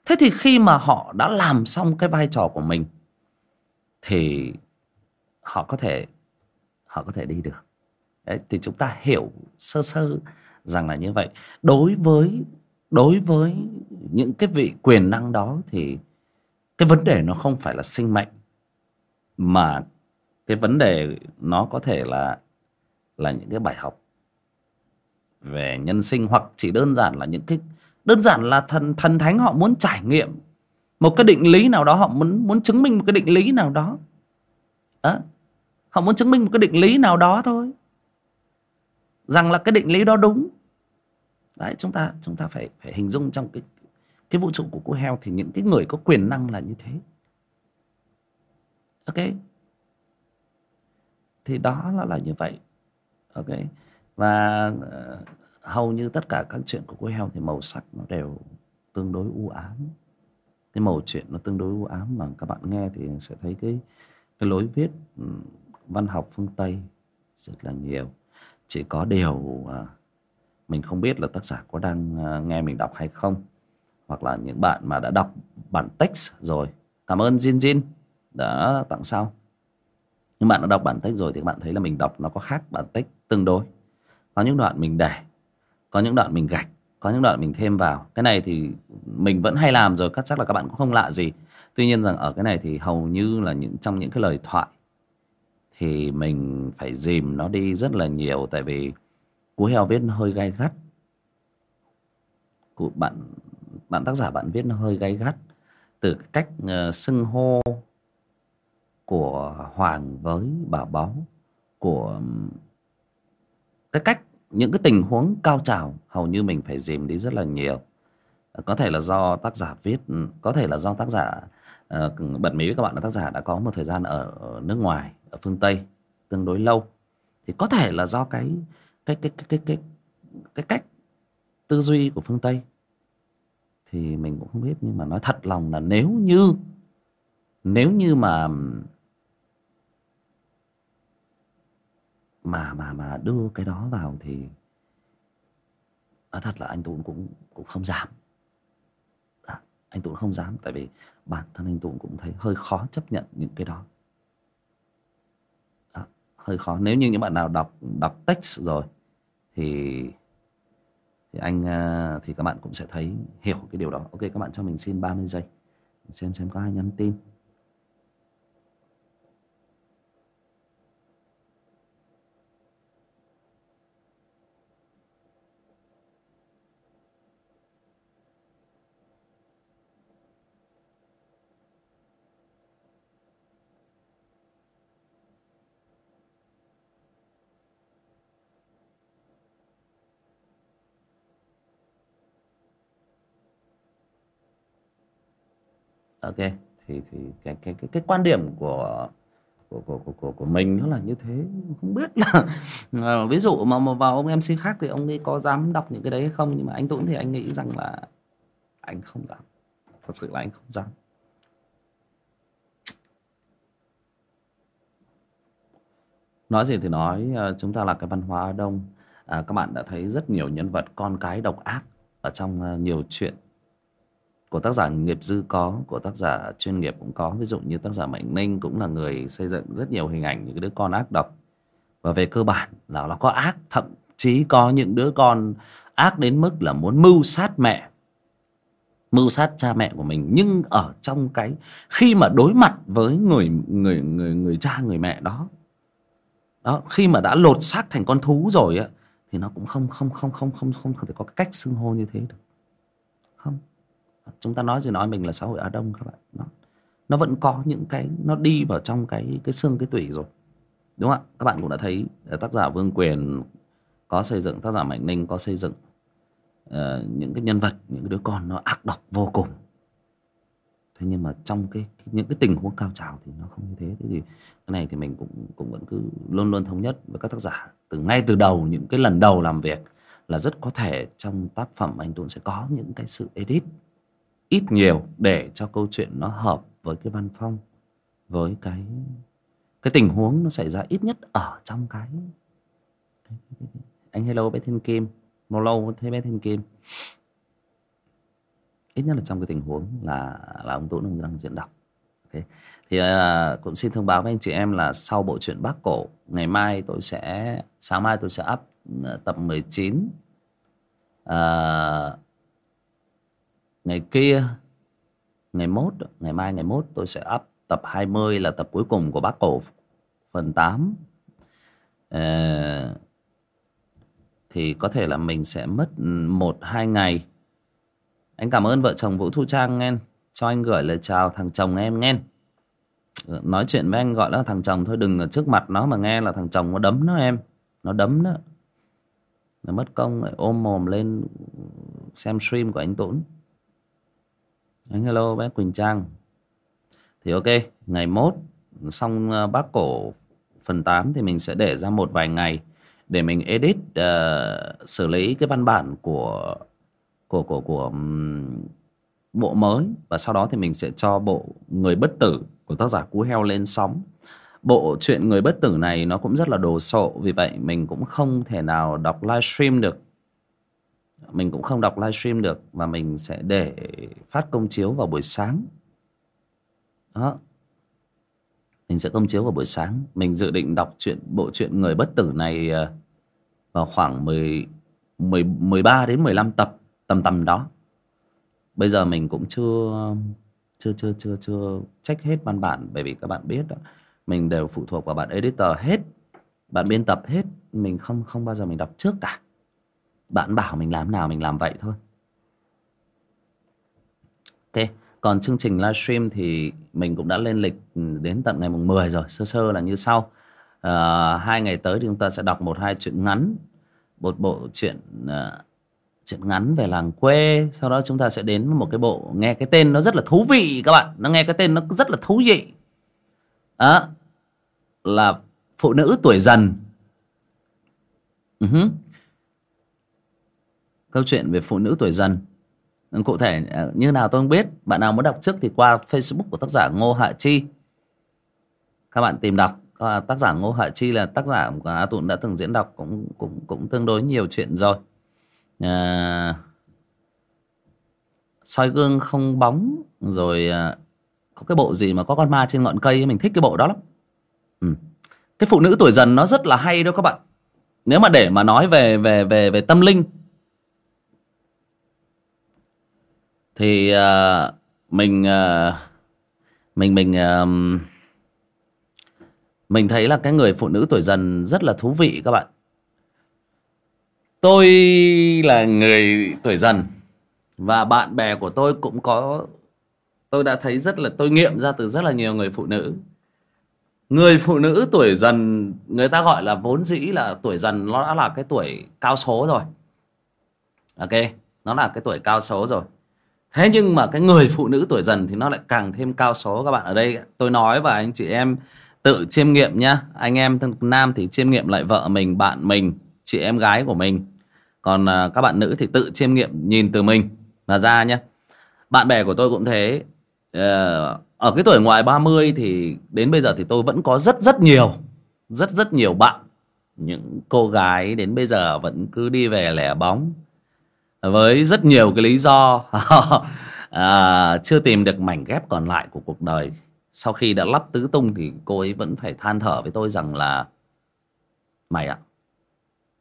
Thế thì khi mà họ đã làm xong cái vai trò của mình thì họ có thể họ có thể đi được. Đấy, thì chúng ta hiểu sơ sơ rằng là như vậy. Đối với đối với những cái vị quyền năng đó thì cái vấn đề nó không phải là sinh mệnh mà cái vấn đề nó có thể là là những cái bài học về nhân sinh hoặc chỉ đơn giản là những cái đơn giản là thần thần thánh họ muốn trải nghiệm một cái định lý nào đó họ muốn muốn chứng minh một cái định lý nào đó. À, họ muốn chứng minh một cái định lý nào đó thôi. Rằng là cái định lý đó đúng đấy chúng ta chúng ta phải phải hình dung trong cái cái vũ trụ của cô heo thì những cái người có quyền năng là như thế. Ok? Thì đó là là như vậy. Ok? Và uh, hầu như tất cả các chuyện của cô heo thì màu sắc nó đều tương đối u ám. Cái màu chuyện nó tương đối u ám mà các bạn nghe thì sẽ thấy cái cái lối viết ừ, văn học phương tây rất là nhiều. Chỉ có điều uh, mình không biết là tác giả có đang à, nghe mình đọc hay không, hoặc là những bạn mà đã đọc bản text rồi. Cảm ơn Jin Jin đã tặng sau. Nhưng bạn đã đọc bản text rồi thì các bạn thấy là mình đọc nó có khác bản text tương đối. Có những đoạn mình để, có những đoạn mình gạch, có những đoạn mình thêm vào. Cái này thì mình vẫn hay làm rồi chắc là các bạn cũng không lạ gì. Tuy nhiên rằng ở cái này thì hầu như là những, trong những cái lời thoại thì mình phải dìm nó đi rất là nhiều, tại vì cú heo viết hơi gay gắt. Của bạn bạn tác giả bạn viết nó hơi gay gắt. Từ cách uh, xưng hô của hoàng với bà báu của cái cách những cái tình huống cao trào hầu như mình phải dìm đi rất là nhiều. Ờ, có thể là do tác giả viết có thể là do tác giả uh, mí với các bạn là tác giả đã có một thời gian ở, ở nước ngoài ở phương tây tương đối lâu. Thì có thể là do cái cái cái cái cái cái, cái cách tư duy của phương tây thì mình cũng không biết nhưng mà nói thật lòng là nếu như nếu như mà mà mà mà đưa cái đó vào thì nói thật là anh Tuấn cũng cũng không dám. À, anh Tuấn không dám tại vì bản thân anh Tuấn cũng thấy hơi khó chấp nhận những cái đó. À, hơi khó. Nếu như những bạn nào đọc đọc text rồi thì thì anh à, thì các bạn cũng sẽ thấy, hiểu cái điều đó. Ok, các bạn cho mình xin 30 giây. Xem xem có ai nhắn tin. Ok thì thì cái cái cái cái quan điểm của của của của của, của mình nó là như thế không biết là ờ, ví dụ mà, mà vào ông mc khác thì ông ấy có dám đọc những cái đấy hay không? Nhưng mà anh Tuấn thì anh nghĩ rằng là anh không dám. Thật sự là anh không dám. Nói gì thì nói ờ, chúng ta là cái văn hóa đông. À, các bạn đã thấy rất nhiều nhân vật con cái độc ác ở trong ờ, nhiều chuyện của tác giả nghiệp dư có, của tác giả chuyên nghiệp cũng có. Ví dụ như tác giả mạnh ninh cũng là người xây dựng rất nhiều hình ảnh những đứa con ác độc. Và về cơ bản là nó có ác, thậm chí có những đứa con ác đến mức là muốn mưu sát mẹ, mưu sát cha mẹ của mình. Nhưng ở trong cái khi mà đối mặt với người người người người cha, người mẹ đó đó, khi mà đã lột xác thành con thú rồi á, thì nó cũng không không không không không không thể có cái cách xưng hô như thế được. Không chúng ta nói gì nói mình là xã hội Á Đông các bạn. Nó nó vẫn có những cái nó đi vào trong cái cái xương cái tủy rồi. Đúng không ạ? Các bạn cũng đã thấy ờ, tác giả Vương Quyền có xây dựng tác giả Mạnh Ninh có xây dựng uh, những cái nhân vật những cái đứa con nó ác độc vô cùng. Thế nhưng mà trong cái những cái tình huống cao trào thì nó không như thế. Thế thì cái này thì mình cũng cũng vẫn cứ luôn luôn thống nhất với các tác giả. Từ ngay từ đầu những cái lần đầu làm việc là rất có thể trong tác phẩm anh Tuấn sẽ có những cái sự edit ít nhiều để cho câu chuyện nó hợp với cái văn phong với cái cái tình huống nó xảy ra ít nhất ở trong cái anh hello bé thiên kim lâu lâu thấy bé thiên kim. Ít nhất là trong cái tình huống là là ông tú đang diễn đọc. Okay. thì uh, cũng xin thông báo với anh chị em là sau bộ truyện bác cổ ngày mai tôi sẽ sáng mai tôi sẽ up uh, tập 19 uh, ngày kia ngày mốt ngày mai ngày mốt tôi sẽ up tập 20 là tập cuối cùng của bác cổ phần 8 à, ờ, thì có thể là mình sẽ mất một hai ngày. Anh cảm ơn vợ chồng Vũ Thu Trang nghe. Cho anh gửi lời chào thằng chồng em nghe. Ừ, nói chuyện với anh gọi là thằng chồng thôi đừng ở trước mặt nó mà nghe là thằng chồng nó đấm nó em. Nó đấm đó. Nó mất công lại ôm mồm lên xem stream của anh Tuấn anh hello bé Quỳnh Trang. Thì ok ngày mốt xong ờ, bác cổ phần 8 thì mình sẽ để ra một vài ngày để mình edit uh, xử lý cái văn bản của của của của um, bộ mới. Và sau đó thì mình sẽ cho bộ người bất tử của tác giả cú heo lên sóng. Bộ chuyện người bất tử này nó cũng rất là đồ sộ vì vậy mình cũng không thể nào đọc livestream được mình cũng không đọc livestream được và mình sẽ để phát công chiếu vào buổi sáng. Đó. Mình sẽ công chiếu vào buổi sáng. Mình dự định đọc chuyện bộ truyện người bất tử này ờ, vào khoảng 10, 10 13 đến 15 tập tầm tầm đó. Bây giờ mình cũng chưa chưa chưa chưa chưa check hết văn bản bởi vì các bạn biết đó mình đều phụ thuộc vào bạn editor hết bạn biên tập hết. Mình không không bao giờ mình đọc trước cả bạn bảo mình làm nào mình làm vậy thôi. Ok còn chương trình livestream thì mình cũng đã lên lịch ừ, đến tận ngày mùng 10 rồi sơ sơ là như sau. À, hai ngày tới thì chúng ta sẽ đọc một hai chuyện ngắn một bộ chuyện uh, chuyện ngắn về làng quê. Sau đó chúng ta sẽ đến một cái bộ nghe cái tên nó rất là thú vị các bạn. Nó nghe cái tên nó rất là thú vị. Đó là phụ nữ tuổi dần. Uh-huh câu chuyện về phụ nữ tuổi dần. Ừ, cụ thể à, như nào tôi không biết. Bạn nào muốn đọc trước thì qua facebook của tác giả ngô hạ chi. Các bạn tìm đọc. À, tác giả ngô hạ chi là tác giả của a tụn đã từng diễn đọc cũng cũng cũng tương đối nhiều chuyện rồi. À, soi gương không bóng rồi à, có cái bộ gì mà có con ma trên ngọn cây mình thích cái bộ đó lắm. Ừ. cái phụ nữ tuổi dần nó rất là hay đó các bạn. Nếu mà để mà nói về về về về tâm linh thì uh, mình uh, mình mình uh, mình thấy là cái người phụ nữ tuổi dần rất là thú vị các bạn. Tôi là người tuổi dần và bạn bè của tôi cũng có tôi đã thấy rất là tôi nghiệm ra từ rất là nhiều người phụ nữ. Người phụ nữ tuổi dần người ta gọi là vốn dĩ là tuổi dần nó đã là cái tuổi cao số rồi. Ok nó là cái tuổi cao số rồi thế nhưng mà cái người phụ nữ tuổi dần thì nó lại càng thêm cao số các bạn. Ở đây tôi nói và anh chị em tự chiêm nghiệm nhá. Anh em thân nam thì chiêm nghiệm lại vợ mình bạn mình chị em gái của mình. Còn à, các bạn nữ thì tự chiêm nghiệm nhìn từ mình là ra nhá. Bạn bè của tôi cũng thế. Ờ, ở cái tuổi ngoài 30 thì đến bây giờ thì tôi vẫn có rất rất nhiều rất rất nhiều bạn. Những cô gái đến bây giờ vẫn cứ đi về lẻ bóng với rất nhiều cái lý do. À, chưa tìm được mảnh ghép còn lại của cuộc đời. Sau khi đã lắp tứ tung thì cô ấy vẫn phải than thở với tôi rằng là mày ạ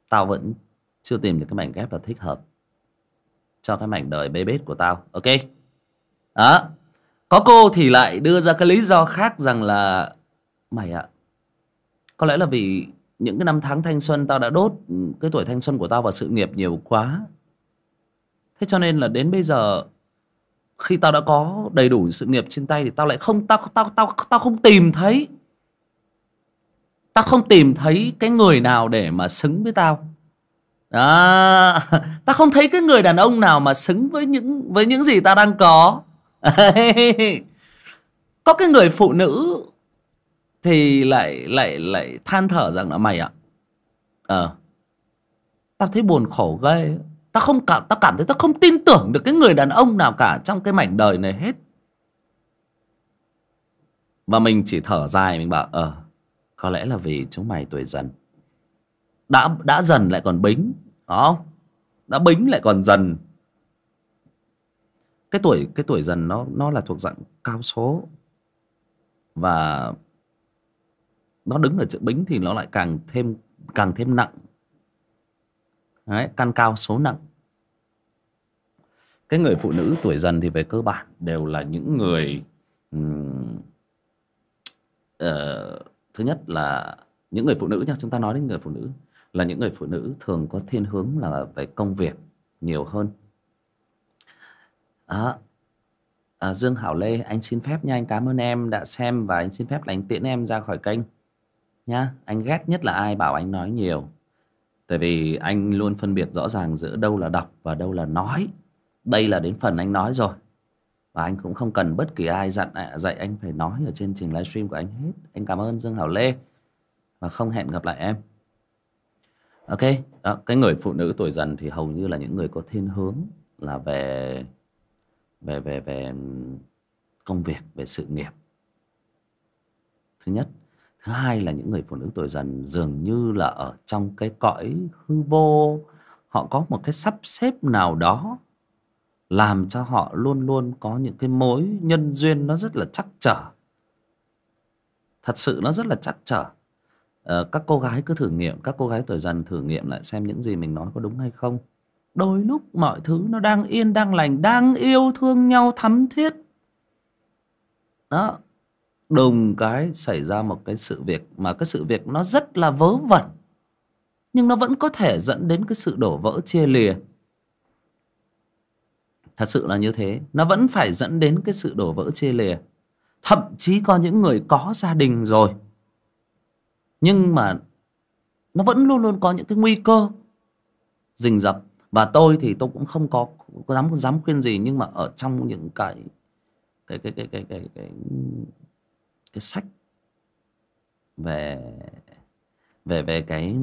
tao vẫn chưa tìm được cái mảnh ghép là thích hợp cho cái mảnh đời bê bết của tao. Ok? Đó. Có cô thì lại đưa ra cái lý do khác rằng là mày ạ có lẽ là vì những cái năm tháng thanh xuân tao đã đốt cái tuổi thanh xuân của tao vào sự nghiệp nhiều quá thế cho nên là đến bây giờ, khi tao đã có đầy đủ sự nghiệp trên tay thì tao lại không, tao tao tao tao không tìm thấy, tao không tìm thấy cái người nào để mà xứng với tao. Đó. Tao không thấy cái người đàn ông nào mà xứng với những với những gì tao đang có. Có cái người phụ nữ thì lại lại lại than thở rằng là, mày ạ ờ tao thấy buồn khổ ghê ta không cảm ta cảm thấy ta không tin tưởng được cái người đàn ông nào cả trong cái mảnh đời này hết. Và mình chỉ thở dài, mình bảo ờ có lẽ là vì chúng mày tuổi dần. Đã đã dần lại còn bính đó đã bính lại còn dần. Cái tuổi cái tuổi dần nó nó là thuộc dạng cao số. Và nó đứng ở chữ bính thì nó lại càng thêm càng thêm nặng. Đấy, căn cao số nặng. Cái người phụ nữ tuổi dần thì về cơ bản đều là những người um, uh, thứ nhất là những người phụ nữ nha chúng ta nói đến người phụ nữ là những người phụ nữ thường có thiên hướng là về công việc nhiều hơn. À, à, Dương Hảo Lê anh xin phép nha anh cảm ơn em đã xem và anh xin phép là anh tiễn em ra khỏi kênh nhá. Anh ghét nhất là ai bảo anh nói nhiều tại vì anh luôn phân biệt rõ ràng giữa đâu là đọc và đâu là nói. Đây là đến phần anh nói rồi. Và anh cũng không cần bất kỳ ai dặn à, dạy anh phải nói ở trên trình livestream của anh hết. Anh cảm ơn dương hảo lê. Và không hẹn gặp lại em. Ok đó, cái người phụ nữ tuổi dần thì hầu như là những người có thiên hướng là về về về về công việc về sự nghiệp. Thứ nhất thứ hai là những người phụ nữ tuổi dần dường như là ở trong cái cõi hư vô. Họ có một cái sắp xếp nào đó làm cho họ luôn luôn có những cái mối nhân duyên nó rất là chắc trở. Thật sự nó rất là chắc trở. Ờ, các cô gái cứ thử nghiệm các cô gái tuổi dần thử nghiệm lại xem những gì mình nói có đúng hay không. Đôi lúc mọi thứ nó đang yên đang lành đang yêu thương nhau thắm thiết. Đó đùng cái xảy ra một cái sự việc mà cái sự việc nó rất là vớ vẩn. Nhưng nó vẫn có thể dẫn đến cái sự đổ vỡ chia lìa. Thật sự là như thế. Nó vẫn phải dẫn đến cái sự đổ vỡ chia lìa. Thậm chí có những người có gia đình rồi nhưng mà nó vẫn luôn luôn có những cái nguy cơ rình rập. Và tôi thì tôi cũng không có, có dám dám khuyên gì nhưng mà ở trong những cái cái cái cái cái cái cái, cái sách về về về cái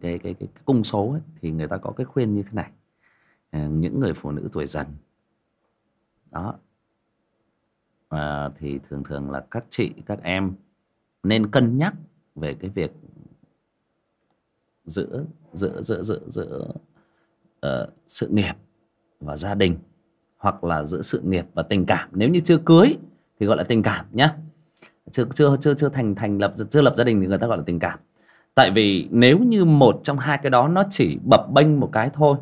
cái cái cái, cái cung số ấy, thì người ta có cái khuyên như thế này. À, những người phụ nữ tuổi dần đó à, thì thường thường là các chị các em nên cân nhắc về cái việc giữa giữa giữa giữa giữa uh, sự nghiệp và gia đình hoặc là giữa sự nghiệp và tình cảm. Nếu như chưa cưới thì gọi là tình cảm nhé chưa chưa chưa chưa thành thành lập chưa lập gia đình thì người ta gọi là tình cảm. Tại vì nếu như một trong hai cái đó nó chỉ bập bênh một cái thôi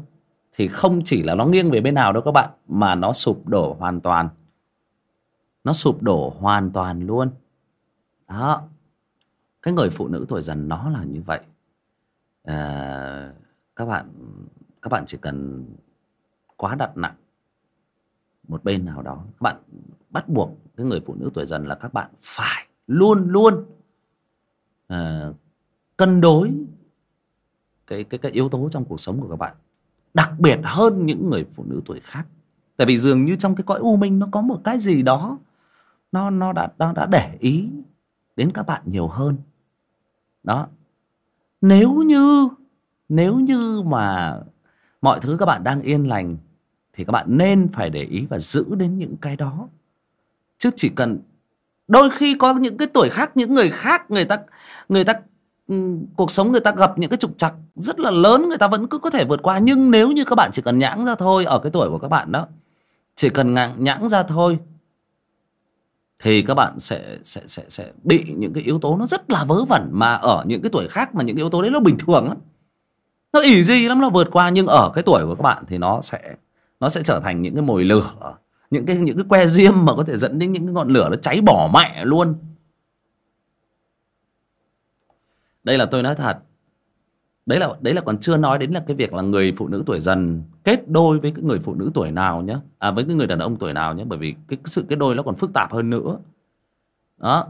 thì không chỉ là nó nghiêng về bên nào đâu các bạn mà nó sụp đổ hoàn toàn. Nó sụp đổ hoàn toàn luôn. Đó. Cái người phụ nữ tuổi dần nó là như vậy. À, các bạn các bạn chỉ cần quá đặt nặng một bên nào đó các bạn bắt buộc cái người phụ nữ tuổi dần là các bạn phải luôn luôn à, cân đối cái cái cái yếu tố trong cuộc sống của các bạn đặc biệt hơn những người phụ nữ tuổi khác. Tại vì dường như trong cái cõi u minh nó có một cái gì đó nó nó đã nó đã để ý đến các bạn nhiều hơn. Đó. Nếu như nếu như mà mọi thứ các bạn đang yên lành thì các bạn nên phải để ý và giữ đến những cái đó chứ chỉ cần đôi khi có những cái tuổi khác, những người khác, người ta người ta ừ, cuộc sống người ta gặp những cái trục trặc rất là lớn, người ta vẫn cứ có thể vượt qua. Nhưng nếu như các bạn chỉ cần nhãng ra thôi, ở cái tuổi của các bạn đó, chỉ cần nhãng ra thôi, thì các bạn sẽ sẽ sẽ sẽ bị những cái yếu tố nó rất là vớ vẩn. Mà ở những cái tuổi khác mà những cái yếu tố đấy nó bình thường lắm. Nó ỉ gì lắm, nó vượt qua. Nhưng ở cái tuổi của các bạn thì nó sẽ nó sẽ trở thành những cái mồi lửa những cái những cái que diêm mà có thể dẫn đến những cái ngọn lửa nó cháy bỏ mẹ luôn. Đây là tôi nói thật. Đấy là đấy là còn chưa nói đến là cái việc là người phụ nữ tuổi dần kết đôi với cái người phụ nữ tuổi nào nhé à với cái người đàn ông tuổi nào nhé bởi vì cái sự kết đôi nó còn phức tạp hơn nữa. Đó.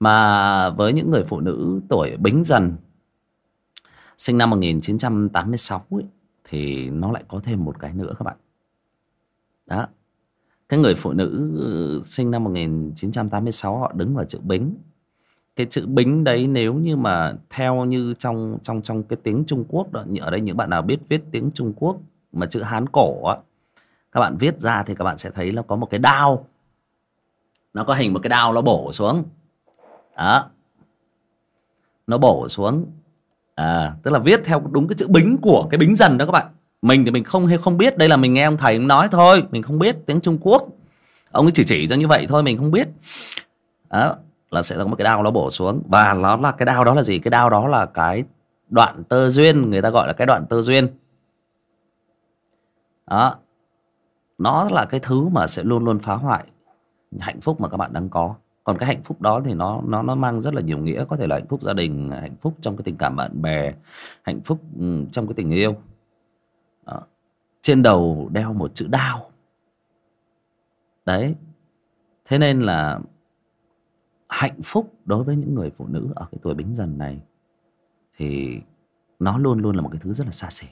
Mà với những người phụ nữ tuổi bính dần sinh năm 1986 ấy, thì nó lại có thêm một cái nữa các bạn đó. Cái người phụ nữ ừ, sinh năm 1986 họ đứng vào chữ bính. Cái chữ bính đấy nếu như mà theo như trong trong trong cái tiếng Trung Quốc đó ở đây những bạn nào biết viết tiếng Trung Quốc mà chữ Hán cổ á, các bạn viết ra thì các bạn sẽ thấy nó có một cái đao. Nó có hình một cái đao nó bổ xuống. Đó. Nó bổ xuống. À tức là viết theo đúng cái chữ bính của cái bính dần đó các bạn mình thì mình không hay không biết, đây là mình nghe ông thầy nói thôi, mình không biết tiếng Trung Quốc. Ông ấy chỉ chỉ cho như vậy thôi, mình không biết. Đó, là sẽ có một cái đao nó bổ xuống. Và nó là cái đao đó là gì? Cái đao đó là cái đoạn tơ duyên, người ta gọi là cái đoạn tơ duyên. Đó, nó là cái thứ mà sẽ luôn luôn phá hoại hạnh phúc mà các bạn đang có. Còn cái hạnh phúc đó thì nó nó nó mang rất là nhiều nghĩa. Có thể là hạnh phúc gia đình, hạnh phúc trong cái tình cảm bạn bè, hạnh phúc ừ, trong cái tình yêu trên đầu đeo một chữ đao. Đấy. Thế nên là hạnh phúc đối với những người phụ nữ ở cái tuổi bính dần này thì nó luôn luôn là một cái thứ rất là xa xỉ.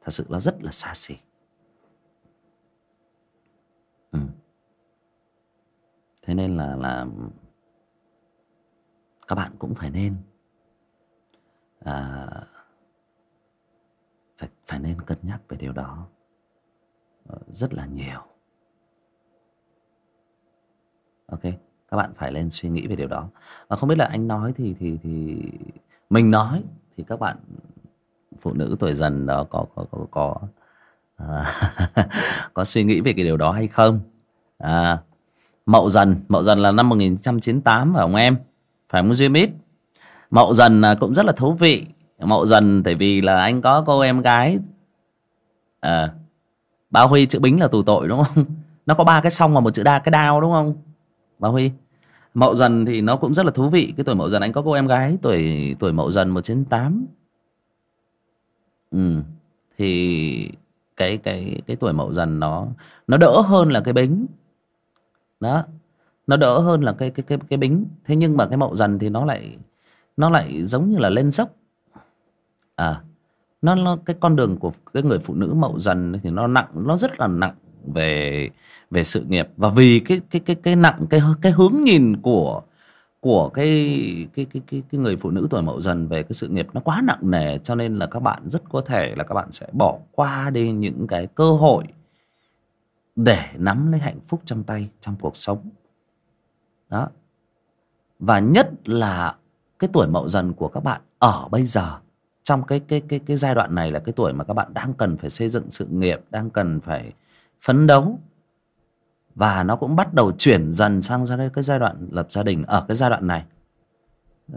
Thật sự nó rất là xa xỉ. Ừ. thế nên là là các bạn cũng phải nên à, phải phải nên cân nhắc về điều đó ờ, rất là nhiều. Ok các bạn phải lên suy nghĩ về điều đó. Và không biết là anh nói thì thì thì mình nói thì các bạn phụ nữ tuổi dần đó có có có có à, có suy nghĩ về cái điều đó hay không? À, mậu dần mậu dần là năm 1998 phải không em? Phải không Duy Mít? Mậu dần à, cũng rất là thú vị mậu dần tại vì là anh có cô em gái. Ờ, à, bà huy chữ bính là tù tội đúng không? Nó có ba cái song và một chữ đa cái đao đúng không? Bà Huy. Mậu dần thì nó cũng rất là thú vị Cái tuổi mậu dần. Anh có cô em gái tuổi tuổi mậu dần 198 Ừ Thì cái cái cái tuổi mậu dần nó nó đỡ hơn là cái bính. Đó nó đỡ hơn là cái cái cái cái bính. Thế nhưng mà cái mậu dần thì nó lại nó lại giống như là lên dốc à nó, nó cái con đường của cái người phụ nữ mậu dần thì nó nặng nó rất là nặng về về sự nghiệp. Và vì cái cái cái cái nặng cái cái hướng nhìn của của cái cái cái cái cái người phụ nữ tuổi mậu dần về cái sự nghiệp nó quá nặng nề cho nên là các bạn rất có thể là các bạn sẽ bỏ qua đi những cái cơ hội để nắm lấy hạnh phúc trong tay trong cuộc sống. Đó. Và nhất là cái tuổi mậu dần của các bạn ở bây giờ trong cái cái cái cái giai đoạn này là cái tuổi mà các bạn đang cần phải xây dựng sự nghiệp, đang cần phải phấn đấu. Và nó cũng bắt đầu chuyển dần sang ra đây, cái giai đoạn lập gia đình. Ở cái giai đoạn này,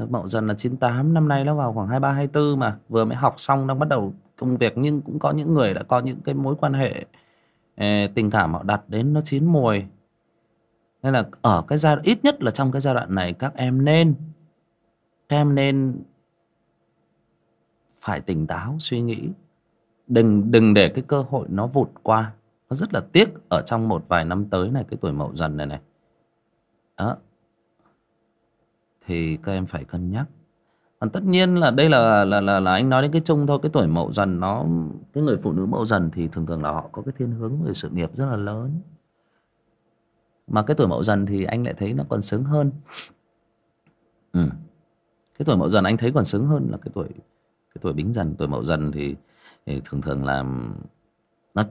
mậu dần là 98 năm nay nó vào khoảng 23 24 mà. Vừa mới học xong, đang bắt đầu công việc, nhưng cũng có những người đã có những cái mối quan hệ ờ, tình cảm họ đặt đến nó chín mùi. Nên là ở cái giai, ít nhất là trong cái giai đoạn này, các em nên, các em nên phải tỉnh táo, suy nghĩ. Đừng đừng để cái cơ hội nó vụt qua. Nó rất là tiếc ở trong một vài năm tới này, cái tuổi mậu dần này này. Đó. Thì các em phải cân nhắc. Còn tất nhiên là đây là là là là anh nói đến cái chung thôi, cái tuổi mậu dần nó, cái người phụ nữ mậu dần thì thường thường là họ có cái thiên hướng về sự nghiệp rất là lớn. Mà cái tuổi mậu dần thì anh lại thấy nó còn sướng hơn. Ừ. cái tuổi mậu dần anh thấy còn sướng hơn là cái tuổi cái tuổi bính dần tuổi mậu dần thì, thì thường thường là nó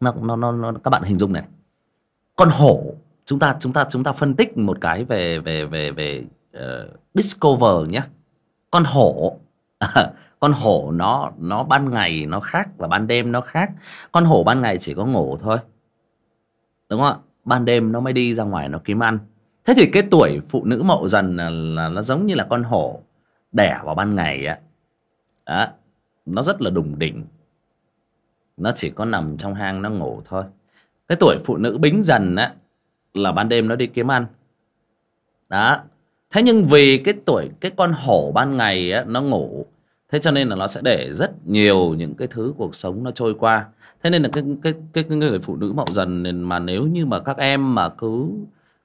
nó, nó nó nó các bạn hình dung này. Con hổ chúng ta chúng ta chúng ta phân tích một cái về về về về uh, discover nhé. Con hổ con hổ nó nó ban ngày nó khác và ban đêm nó khác. Con hổ ban ngày chỉ có ngủ thôi. Đúng không ạ? Ban đêm nó mới đi ra ngoài nó kiếm ăn. Thế thì cái tuổi phụ nữ mậu dần là, là nó giống như là con hổ đẻ vào ban ngày á đó nó rất là đùng đỉnh. Nó chỉ có nằm trong hang nó ngủ thôi. Cái tuổi phụ nữ bính dần á là ban đêm nó đi kiếm ăn. Đó. Thế nhưng vì cái tuổi cái con hổ ban ngày á nó ngủ thế cho nên là nó sẽ để rất nhiều những cái thứ cuộc sống nó trôi qua. Thế nên là cái cái cái, cái người phụ nữ mậu dần mà nếu như mà các em mà cứ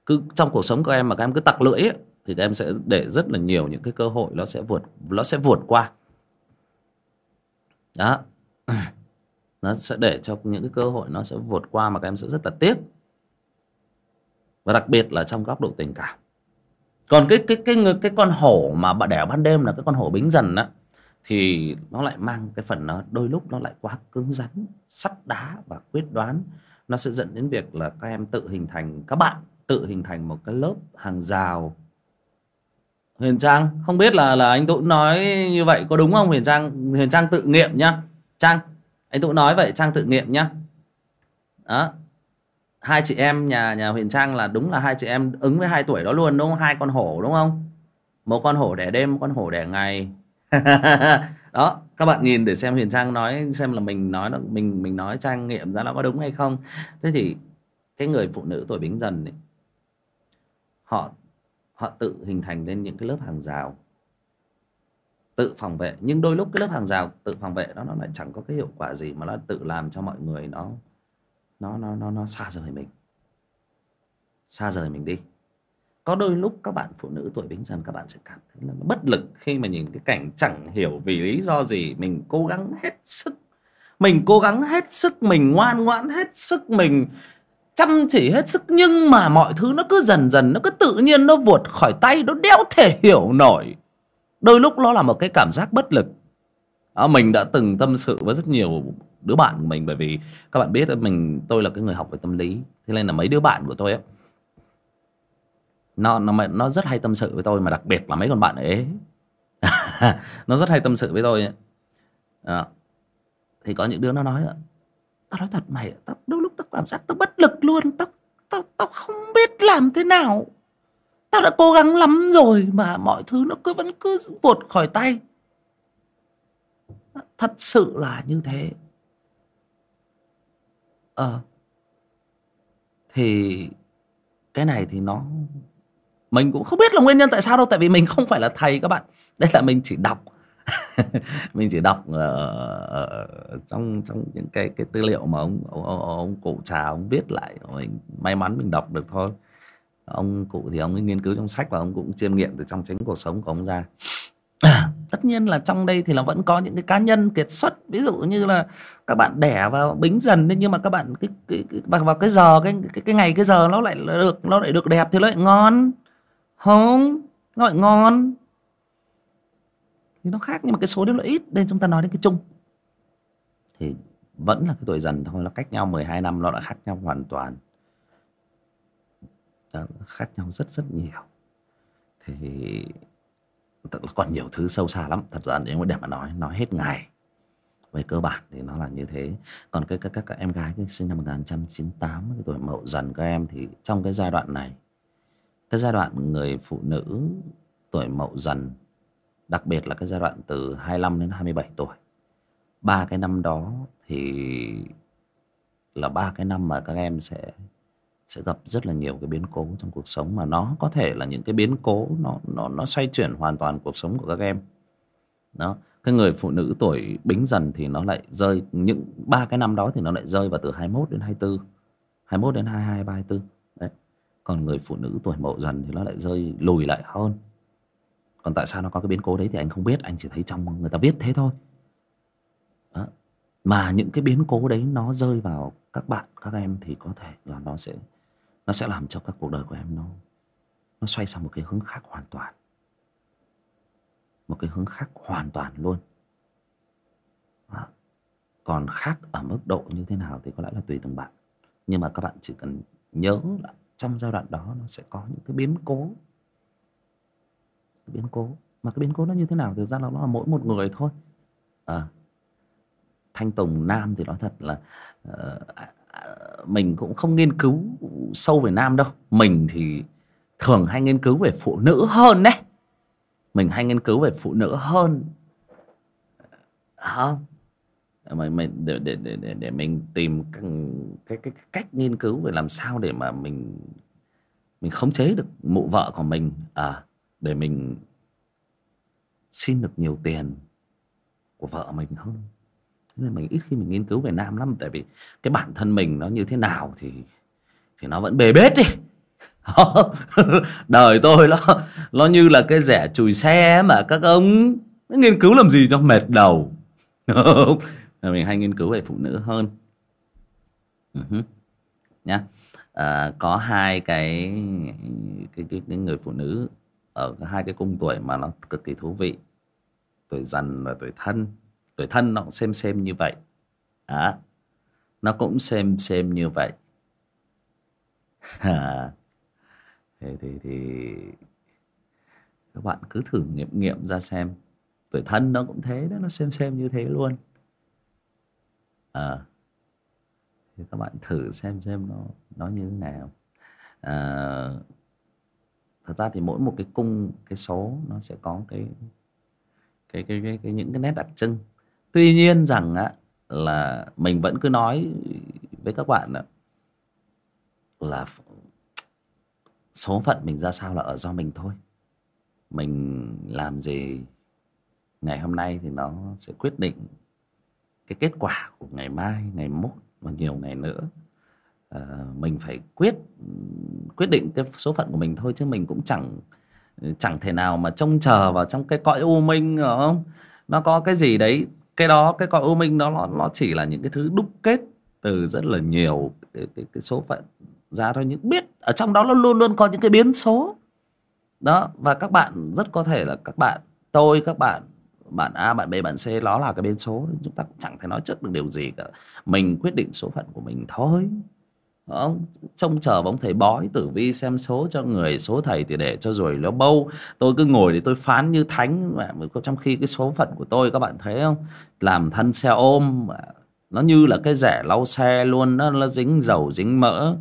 cứ trong cuộc sống của em mà các em cứ tặc lưỡi ấy, thì các em sẽ để rất là nhiều những cái cơ hội nó sẽ vượt nó sẽ vượt qua. Đó. Nó sẽ để cho những cái cơ hội nó sẽ vượt qua mà các em sẽ rất là tiếc. Và đặc biệt là trong góc độ tình cảm. Còn cái cái cái cái, cái con hổ mà bà đẻ ban đêm là cái con hổ bính dần á thì nó lại mang cái phần nó đôi lúc nó lại quá cứng rắn sắt đá và quyết đoán. Nó sẽ dẫn đến việc là các em tự hình thành các bạn tự hình thành một cái lớp hàng rào Huyền Trang không biết là là anh Tũng nói như vậy có đúng không? Huyền Trang Huyền Trang tự nghiệm nhá. Trang anh Tũng nói vậy Trang tự nghiệm nhá. Đó. Hai chị em nhà nhà Huyền Trang là đúng là hai chị em ứng với hai tuổi đó luôn đúng không? Hai con hổ đúng không? Một con hổ đẻ đêm một con hổ đẻ ngày. Đó các bạn nhìn để xem Huyền Trang nói xem là mình nói mình mình nói trang nghiệm ra nó có đúng hay không. Thế thì cái người phụ nữ tuổi bính dần ấy, họ họ tự hình thành lên những cái lớp hàng rào, tự phòng vệ. Nhưng đôi lúc cái lớp hàng rào tự phòng vệ đó, nó lại chẳng có cái hiệu quả gì mà nó tự làm cho mọi người nó nó nó nó nó xa rời mình. Xa rời mình đi. Có đôi lúc các bạn phụ nữ tuổi bính dần các bạn sẽ cảm thấy là bất lực khi mà nhìn cái cảnh chẳng hiểu vì lý do gì. Mình cố gắng hết sức. Mình cố gắng hết sức. Mình ngoan ngoãn hết sức mình chăm chỉ hết sức nhưng mà mọi thứ nó cứ dần dần nó cứ tự nhiên nó vụt khỏi tay nó đéo thể hiểu nổi. Đôi lúc nó là một cái cảm giác bất lực. À, mình đã từng tâm sự với rất nhiều đứa bạn của mình bởi vì các bạn biết mình tôi là cái người học về tâm lý. Thế nên là mấy đứa bạn của tôi ấy nó nó nó rất hay tâm sự với tôi mà đặc biệt là mấy con bạn ấy. Nó rất hay tâm sự với tôi ấy. À, ờ, thì có những đứa nó nói tao nói thật mày tao đôi lúc tao cảm giác tao bất lực luôn. Tao tao tao không biết làm thế nào. Tao đã cố gắng lắm rồi mà mọi thứ nó cứ vẫn cứ vụt khỏi tay. Thật sự là như thế. Ờ. Thì cái này thì nó, mình cũng không biết là nguyên nhân tại sao đâu, tại vì mình không phải là thầy các bạn. Đây là mình chỉ đọc. mình chỉ đọc ở, trong trong những cái cái tư liệu mà ông ông, ông, ông cụ trà ông viết lại mình may mắn mình đọc được thôi. Ông cụ thì ông ấy nghiên cứu trong sách và ông cũng chiêm nghiệm từ trong chính cuộc sống của ông ra. Tất nhiên là trong đây thì nó vẫn có những cái cá nhân kiệt xuất ví dụ như là các bạn đẻ vào bính dần nên nhưng mà các bạn cái, cái, cái vào, vào cái giờ cái, cái cái ngày cái giờ nó lại được nó lại được đẹp thì nó lại ngon. Không nó lại ngon thì nó khác nhưng mà cái số đấy nó ít nên chúng ta nói đến cái chung. Thì vẫn là cái tuổi dần thôi nó cách nhau 12 năm nó đã khác nhau hoàn toàn. Đó, khác nhau rất rất nhiều. Thì còn nhiều thứ sâu xa lắm. Thật ra nếu để mà nói nói hết ngày về cơ bản thì nó là như thế. Còn cái các, các, các em gái cái sinh năm 1998 cái tuổi mậu dần các em thì trong cái giai đoạn này cái giai đoạn người phụ nữ tuổi mậu dần đặc biệt là cái giai đoạn từ 25 đến 27 tuổi. Ba cái năm đó thì là ba cái năm mà các em sẽ sẽ gặp rất là nhiều cái biến cố trong cuộc sống mà nó có thể là những cái biến cố, nó nó nó xoay chuyển hoàn toàn cuộc sống của các em. Đó, cái người phụ nữ tuổi bính dần thì nó lại rơi, những ba cái năm đó thì nó lại rơi vào từ 21 đến 24 21 đến 22 24 đấy, còn người phụ nữ tuổi mậu dần thì nó lại rơi lùi lại hơn còn tại sao nó có cái biến cố đấy thì anh không biết, anh chỉ thấy trong người ta viết thế thôi đó. mà những cái biến cố đấy nó rơi vào các bạn, các em thì có thể là nó sẽ nó sẽ làm cho các cuộc đời của em nó nó xoay sang một cái hướng khác hoàn toàn một cái hướng khác hoàn toàn luôn đó. còn khác ở mức độ như thế nào thì có lẽ là tùy từng bạn nhưng mà các bạn chỉ cần nhớ là trong giai đoạn đó nó sẽ có những cái biến cố biến cố. Mà cái biến cố nó như thế nào? Thực ra là nó là mỗi một người thôi. À, thanh tùng nam thì nói thật là uh, mình cũng không nghiên cứu sâu về nam đâu. Mình thì thường hay nghiên cứu về phụ nữ hơn đấy. Mình hay nghiên cứu về phụ nữ hơn. Không mình để để để để, để mình tìm cái, cái cái cách nghiên cứu về làm sao để mà mình mình khống chế được mụ vợ của mình. À để mình xin được nhiều tiền của vợ mình hơn. Thế nên mình ít khi mình nghiên cứu về nam lắm tại vì cái bản thân mình nó như thế nào thì thì nó vẫn bề bết đi. Đời tôi nó nó như là cái rẻ chùi xe mà các ông nghiên cứu làm gì cho mệt đầu. Mình hay nghiên cứu về phụ nữ hơn. Uh-huh. nhá. À, có hai cái cái, cái cái người phụ nữ ở hai cái cung tuổi mà nó cực kỳ thú vị. Tuổi dần và tuổi thân. Tuổi thân nó cũng xem xem như vậy. À, nó cũng xem xem như vậy. Thì, thì thì các bạn cứ thử nghiệm nghiệm ra xem. Tuổi thân nó cũng thế đó nó xem xem như thế luôn. À, thì các bạn thử xem xem nó nó như thế nào. À, thật ra thì mỗi một cái cung cái số nó sẽ có cái cái cái cái, cái những cái nét đặc trưng. Tuy nhiên rằng á là mình vẫn cứ nói với các bạn á, là số phận mình ra sao là ở do mình thôi. Mình làm gì ngày hôm nay thì nó sẽ quyết định cái kết quả của ngày mai ngày mốt và nhiều ngày nữa. Ờ, mình phải quyết quyết định cái số phận của mình thôi chứ mình cũng chẳng chẳng thể nào mà trông chờ vào trong cái cõi u minh hiểu không? Nó có cái gì đấy cái đó cái cõi u minh đó nó nó chỉ là những cái thứ đúc kết từ rất là nhiều cái, cái, cái số phận ra thôi. Nhưng biết ở trong đó nó luôn luôn có những cái biến số. Đó và các bạn rất có thể là các bạn tôi các bạn bạn A bạn B bạn C nó là cái biến số. Chúng ta cũng chẳng thể nói trước được điều gì cả. Mình quyết định số phận của mình thôi ông trông chờ bóng thầy bói, tử vi xem số cho người, số thầy thì để cho rồi nó bâu. Tôi cứ ngồi để tôi phán như thánh mà trong khi cái số phận của tôi, các bạn thấy không? Làm thân xe ôm nó như là cái rẻ lau xe luôn, nó nó dính dầu, dính mỡ.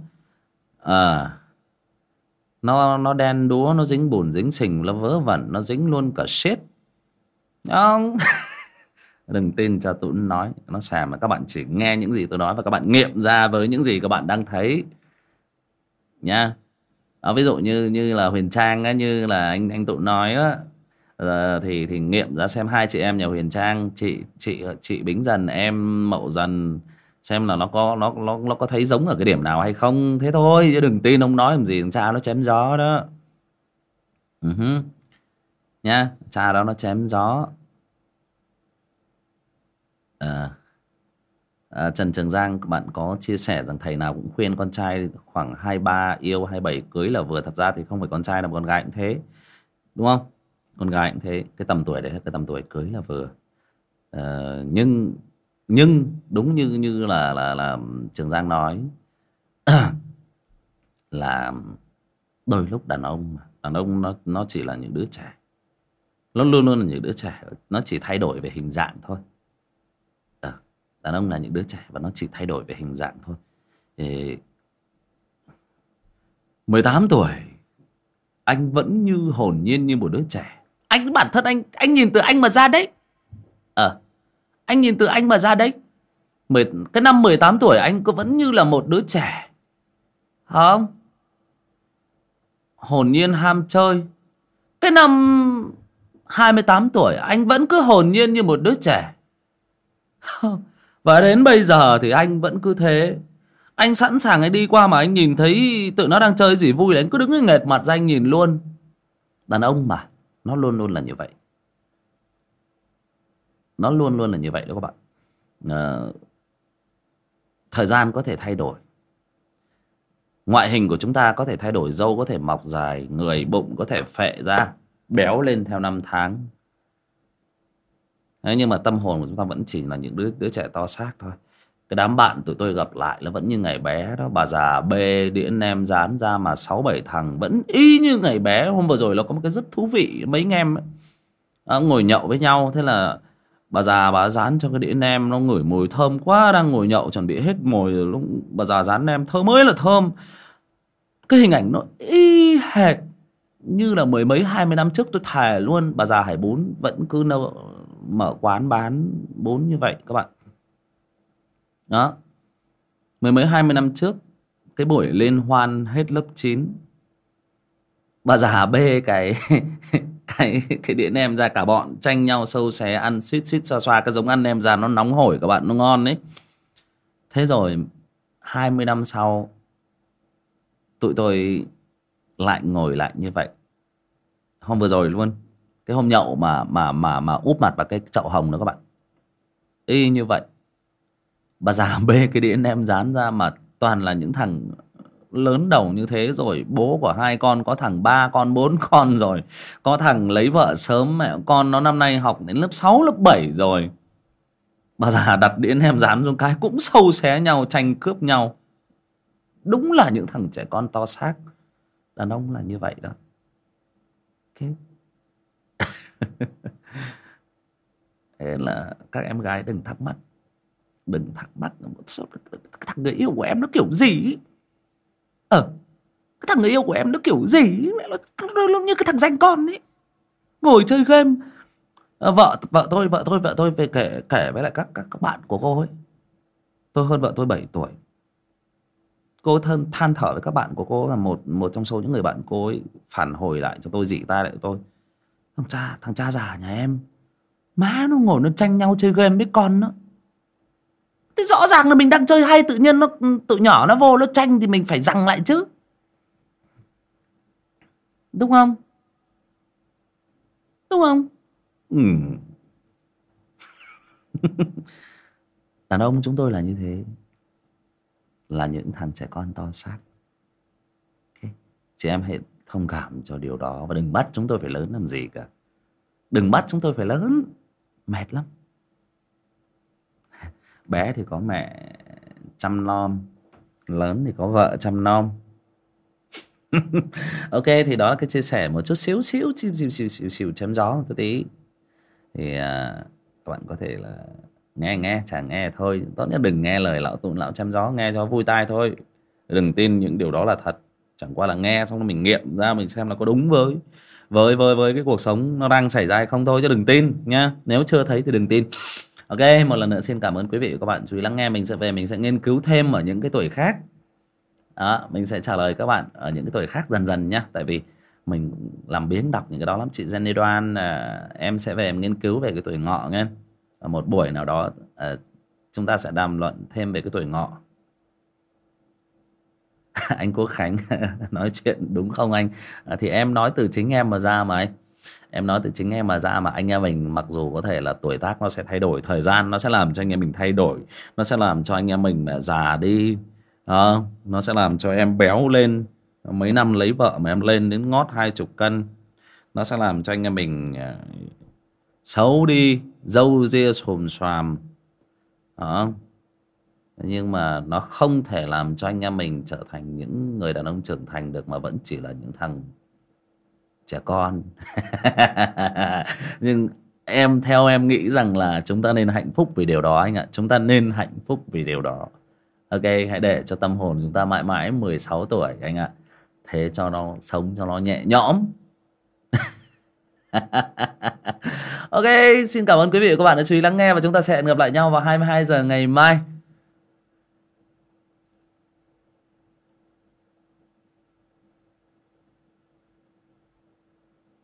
À nó nó đen đúa, nó dính bùn, dính sình, nó vớ vẩn, nó dính luôn cả shit. Không đừng tin cho tụi nói. Nó xàm mà các bạn chỉ nghe những gì tôi nói và các bạn nghiệm ra với những gì các bạn đang thấy. Nha. Đó, ví dụ như như là huyền trang á như là anh anh tụi nói á thì thì nghiệm ra xem hai chị em nhà Huyền Trang chị chị chị Bính Dần em Mậu Dần xem là nó có nó nó nó có thấy giống ở cái điểm nào hay không. Thế thôi chứ đừng tin ông nói làm gì thằng cha nó chém gió đó. Uh-huh. nha cha đó nó chém gió à, à, Trần Trường Giang bạn có chia sẻ rằng thầy nào cũng khuyên con trai khoảng 23 yêu 27 cưới là vừa thật ra thì không phải con trai là con gái cũng thế đúng không? Con gái cũng thế cái tầm tuổi đấy cái tầm tuổi cưới là vừa. À, nhưng nhưng đúng như như là là là Trường Giang nói là đôi lúc đàn ông đàn ông nó nó chỉ là những đứa trẻ nó luôn luôn là những đứa trẻ nó chỉ thay đổi về hình dạng thôi đàn ông là những đứa trẻ và nó chỉ thay đổi về hình dạng thôi. Thì 18 tuổi anh vẫn như hồn nhiên như một đứa trẻ. Anh bản thân anh anh nhìn từ anh mà ra đấy. Ờ à, anh nhìn từ anh mà ra đấy. Mười, cái năm 18 tuổi anh cứ vẫn như là một đứa trẻ? Không. Hồn nhiên ham chơi. Cái năm 28 tuổi anh vẫn cứ hồn nhiên như một đứa trẻ. Không và đến bây giờ thì anh vẫn cứ thế. Anh sẵn sàng anh đi qua mà anh nhìn thấy tụi nó đang chơi gì vui là anh cứ đứng nghệt mặt ra anh nhìn luôn. Đàn ông mà nó luôn luôn là như vậy. Nó luôn luôn là như vậy đó các bạn. À, thời gian có thể thay đổi. Ngoại hình của chúng ta có thể thay đổi dâu có thể mọc dài người bụng có thể phệ ra béo lên theo năm tháng. Đấy, nhưng mà tâm hồn của chúng ta vẫn chỉ là những đứa đứa trẻ to xác thôi. Cái đám bạn tụi tôi gặp lại nó vẫn như ngày bé đó. Bà già bê đĩa nem dán ra mà sáu bảy thằng vẫn y như ngày bé. Hôm vừa rồi nó có một cái rất thú vị mấy anh em ấy. À, ngồi nhậu với nhau. Thế là bà già bà dán cho cái đĩa nem nó ngửi mùi thơm quá đang ngồi nhậu chuẩn bị hết mồi lúc bà già dán nem thơm mới là thơm. Cái hình ảnh nó y hệt như là mười mấy hai mươi năm trước tôi thề luôn. Bà già hải bún vẫn cứ nâu, mở quán bán bún như vậy các bạn. Đó. Mười mấy, hai mươi năm trước, cái buổi liên hoan hết lớp 9 bà già bê cái cái cái đĩa nem ra cả bọn tranh nhau sâu xé, ăn suýt suýt xoa xoa, cái giống ăn nem ra nó nóng hổi các bạn, nó ngon đấy thế rồi 20 năm sau, tụi tôi lại ngồi lại như vậy. Hôm vừa rồi luôn cái hôm nhậu mà mà mà mà úp mặt vào cái chậu hồng đó các bạn. Y như vậy. Bà già bê cái đĩa nem dán ra mà toàn là những thằng lớn đầu như thế rồi. Bố của hai con có thằng ba con bốn con rồi. Có thằng lấy vợ sớm mẹ con nó năm nay học đến lớp 6, lớp 7 rồi. Bà già đặt đĩa nem dán xuống cái cũng sâu xé nhau tranh cướp nhau. Đúng là những thằng trẻ con to xác. Đàn ông là như vậy đó. Okay. Thế là các em gái đừng thắc mắc. Đừng thắc mắc. Thằng người yêu của em nó kiểu gì ờ cái thằng người yêu của em nó kiểu gì nó, nó như cái thằng danh con ấy ngồi chơi game. À, vợ vợ tôi vợ tôi vợ tôi về kể kể với lại các các các bạn của cô ấy. Tôi hơn vợ tôi 7 tuổi. Cô thân than thở với các bạn của cô là một một trong số những người bạn cô ấy phản hồi lại cho tôi dị tai lại tôi. Thằng cha thằng cha già nhà em má nó ngồi nó tranh nhau chơi game với con nó. Thì rõ ràng là mình đang chơi hay tự nhiên nó tụi nhỏ nó vô nó tranh thì mình phải rằng lại chứ. Đúng không? Đúng không? Ừ. đàn ông chúng tôi là như thế. Là những thằng trẻ con to xác. Okay. chị em hãy thông cảm cho điều đó và đừng bắt chúng tôi phải lớn làm gì cả. Đừng bắt chúng tôi phải lớn mệt lắm. Bé thì có mẹ chăm nom lớn thì có vợ chăm nom. Ok thì đó là cái chia sẻ một chút xíu xíu xíu xíu xíu xíu, xíu chém gió một tí. Thì à, các bạn có thể là nghe nghe chẳng nghe thôi. Tốt nhất đừng nghe lời lão tụng lão chém gió nghe cho vui tai thôi. Đừng tin những điều đó là thật. Chẳng qua là nghe xong rồi mình nghiệm ra mình xem là có đúng với với với với cái cuộc sống nó đang xảy ra hay không thôi chứ đừng tin nhá. Nếu chưa thấy thì đừng tin. Ok một lần nữa xin cảm ơn quý vị và các bạn chú ý lắng nghe. Mình sẽ về mình sẽ nghiên cứu thêm ở những cái tuổi khác. Đó, mình sẽ trả lời các bạn ở những cái tuổi khác dần dần nhá. Tại vì mình làm biếng đọc những cái đó lắm. Chị Jenny Đoan à, em sẽ về em nghiên cứu về cái tuổi ngọ nghe ở một buổi nào đó à, chúng ta sẽ đàm luận thêm về cái tuổi ngọ. anh Quốc Khánh nói chuyện đúng không anh? À, thì em nói từ chính em mà ra mà anh. Em nói từ chính em mà ra mà anh em mình mặc dù có thể là tuổi tác nó sẽ thay đổi thời gian nó sẽ làm cho anh em mình thay đổi nó sẽ làm cho anh em mình à, già đi à, nó sẽ làm cho em béo lên. Mấy năm lấy vợ mà em lên đến ngót hai chục cân nó sẽ làm cho anh em mình à, xấu đi dâu ria xồm xoàm. Đó nhưng mà nó không thể làm cho anh em mình trở thành những người đàn ông trưởng thành được mà vẫn chỉ là những thằng trẻ con. Nhưng em, theo em nghĩ rằng là chúng ta nên hạnh phúc vì điều đó anh ạ. Chúng ta nên hạnh phúc vì điều đó. Ok, hãy để cho tâm hồn chúng ta mãi mãi 16 tuổi anh ạ. Thế cho nó, sống cho nó nhẹ nhõm. Ok, xin cảm ơn quý vị và các bạn đã chú ý lắng nghe và chúng ta sẽ hẹn gặp lại nhau vào 22 giờ ngày mai.